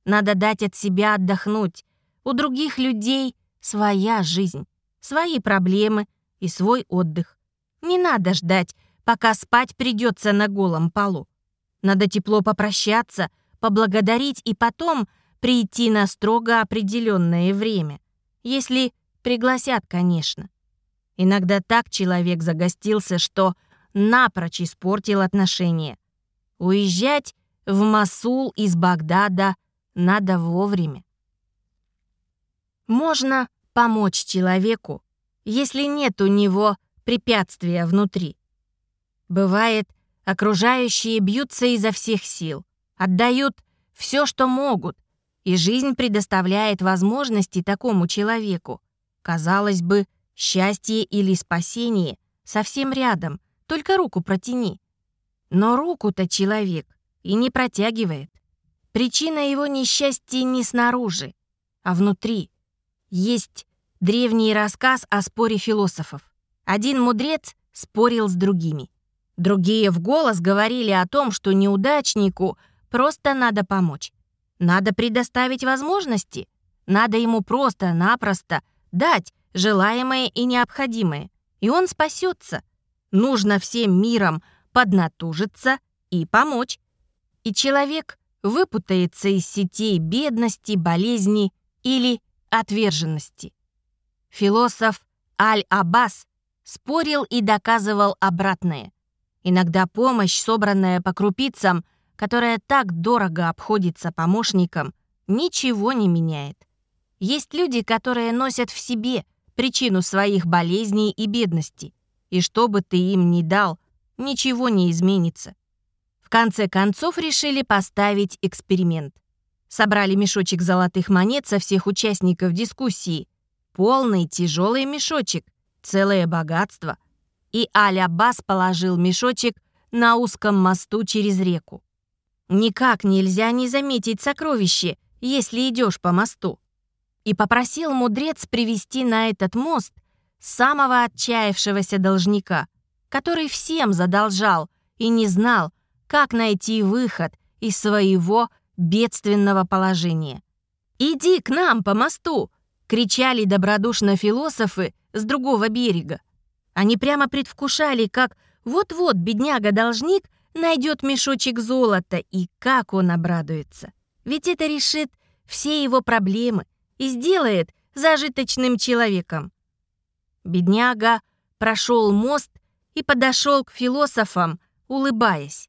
Надо дать от себя отдохнуть. У других людей своя жизнь, свои проблемы и свой отдых. Не надо ждать, пока спать придется на голом полу. Надо тепло попрощаться, поблагодарить и потом прийти на строго определенное время. Если пригласят, конечно. Иногда так человек загостился, что напрочь испортил отношения. Уезжать в Масул из Багдада надо вовремя. Можно помочь человеку, если нет у него препятствия внутри. Бывает, окружающие бьются изо всех сил, отдают все, что могут, и жизнь предоставляет возможности такому человеку. Казалось бы, счастье или спасение совсем рядом, только руку протяни. Но руку-то человек и не протягивает. Причина его несчастья не снаружи, а внутри. Есть древний рассказ о споре философов. Один мудрец спорил с другими. Другие в голос говорили о том, что неудачнику просто надо помочь. Надо предоставить возможности. Надо ему просто-напросто дать желаемое и необходимое. И он спасется. Нужно всем миром поднатужиться и помочь. И человек выпутается из сетей бедности, болезни или отверженности. Философ Аль-Аббас спорил и доказывал обратное. Иногда помощь, собранная по крупицам, которая так дорого обходится помощникам, ничего не меняет. Есть люди, которые носят в себе причину своих болезней и бедности, и что бы ты им ни дал, ничего не изменится. В конце концов решили поставить эксперимент. Собрали мешочек золотых монет со всех участников дискуссии. Полный тяжелый мешочек, целое богатство. И Аль-Аббас положил мешочек на узком мосту через реку. Никак нельзя не заметить сокровище, если идешь по мосту. И попросил мудрец привести на этот мост самого отчаявшегося должника, который всем задолжал и не знал, как найти выход из своего бедственного положения. «Иди к нам по мосту!» — кричали добродушно философы с другого берега. Они прямо предвкушали, как вот-вот бедняга-должник найдет мешочек золота, и как он обрадуется. Ведь это решит все его проблемы и сделает зажиточным человеком. Бедняга прошел мост и подошел к философам, улыбаясь,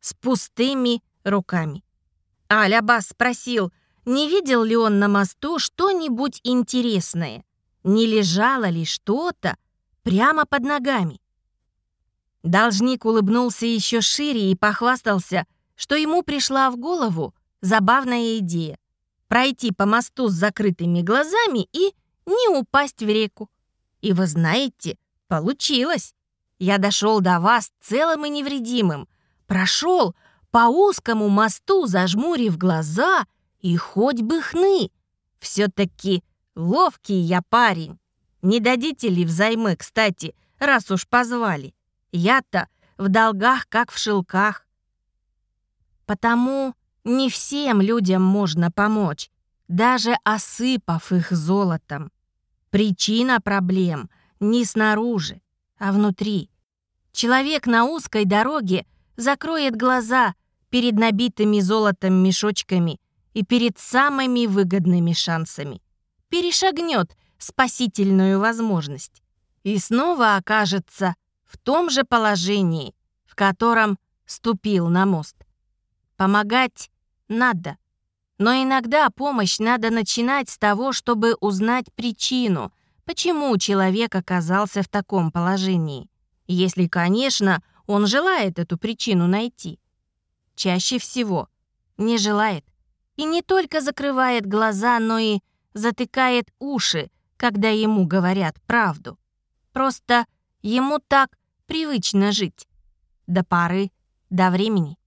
с пустыми руками. Аль-Аббас спросил, не видел ли он на мосту что-нибудь интересное, не лежало ли что-то прямо под ногами. Должник улыбнулся еще шире и похвастался, что ему пришла в голову забавная идея — пройти по мосту с закрытыми глазами и не упасть в реку. И вы знаете, получилось. Я дошел до вас целым и невредимым, прошел по узкому мосту, зажмурив глаза, и хоть бы хны. Все-таки ловкий я парень. Не дадите ли взаймы, кстати, раз уж позвали? Я-то в долгах, как в шелках. Потому не всем людям можно помочь, даже осыпав их золотом. Причина проблем не снаружи, а внутри. Человек на узкой дороге закроет глаза перед набитыми золотом мешочками и перед самыми выгодными шансами. Перешагнет спасительную возможность и снова окажется в том же положении, в котором ступил на мост. Помогать надо, но иногда помощь надо начинать с того, чтобы узнать причину, почему человек оказался в таком положении. Если, конечно, он желает эту причину найти. Чаще всего не желает. И не только закрывает глаза, но и затыкает уши, когда ему говорят правду. Просто ему так привычно жить. До поры, до времени.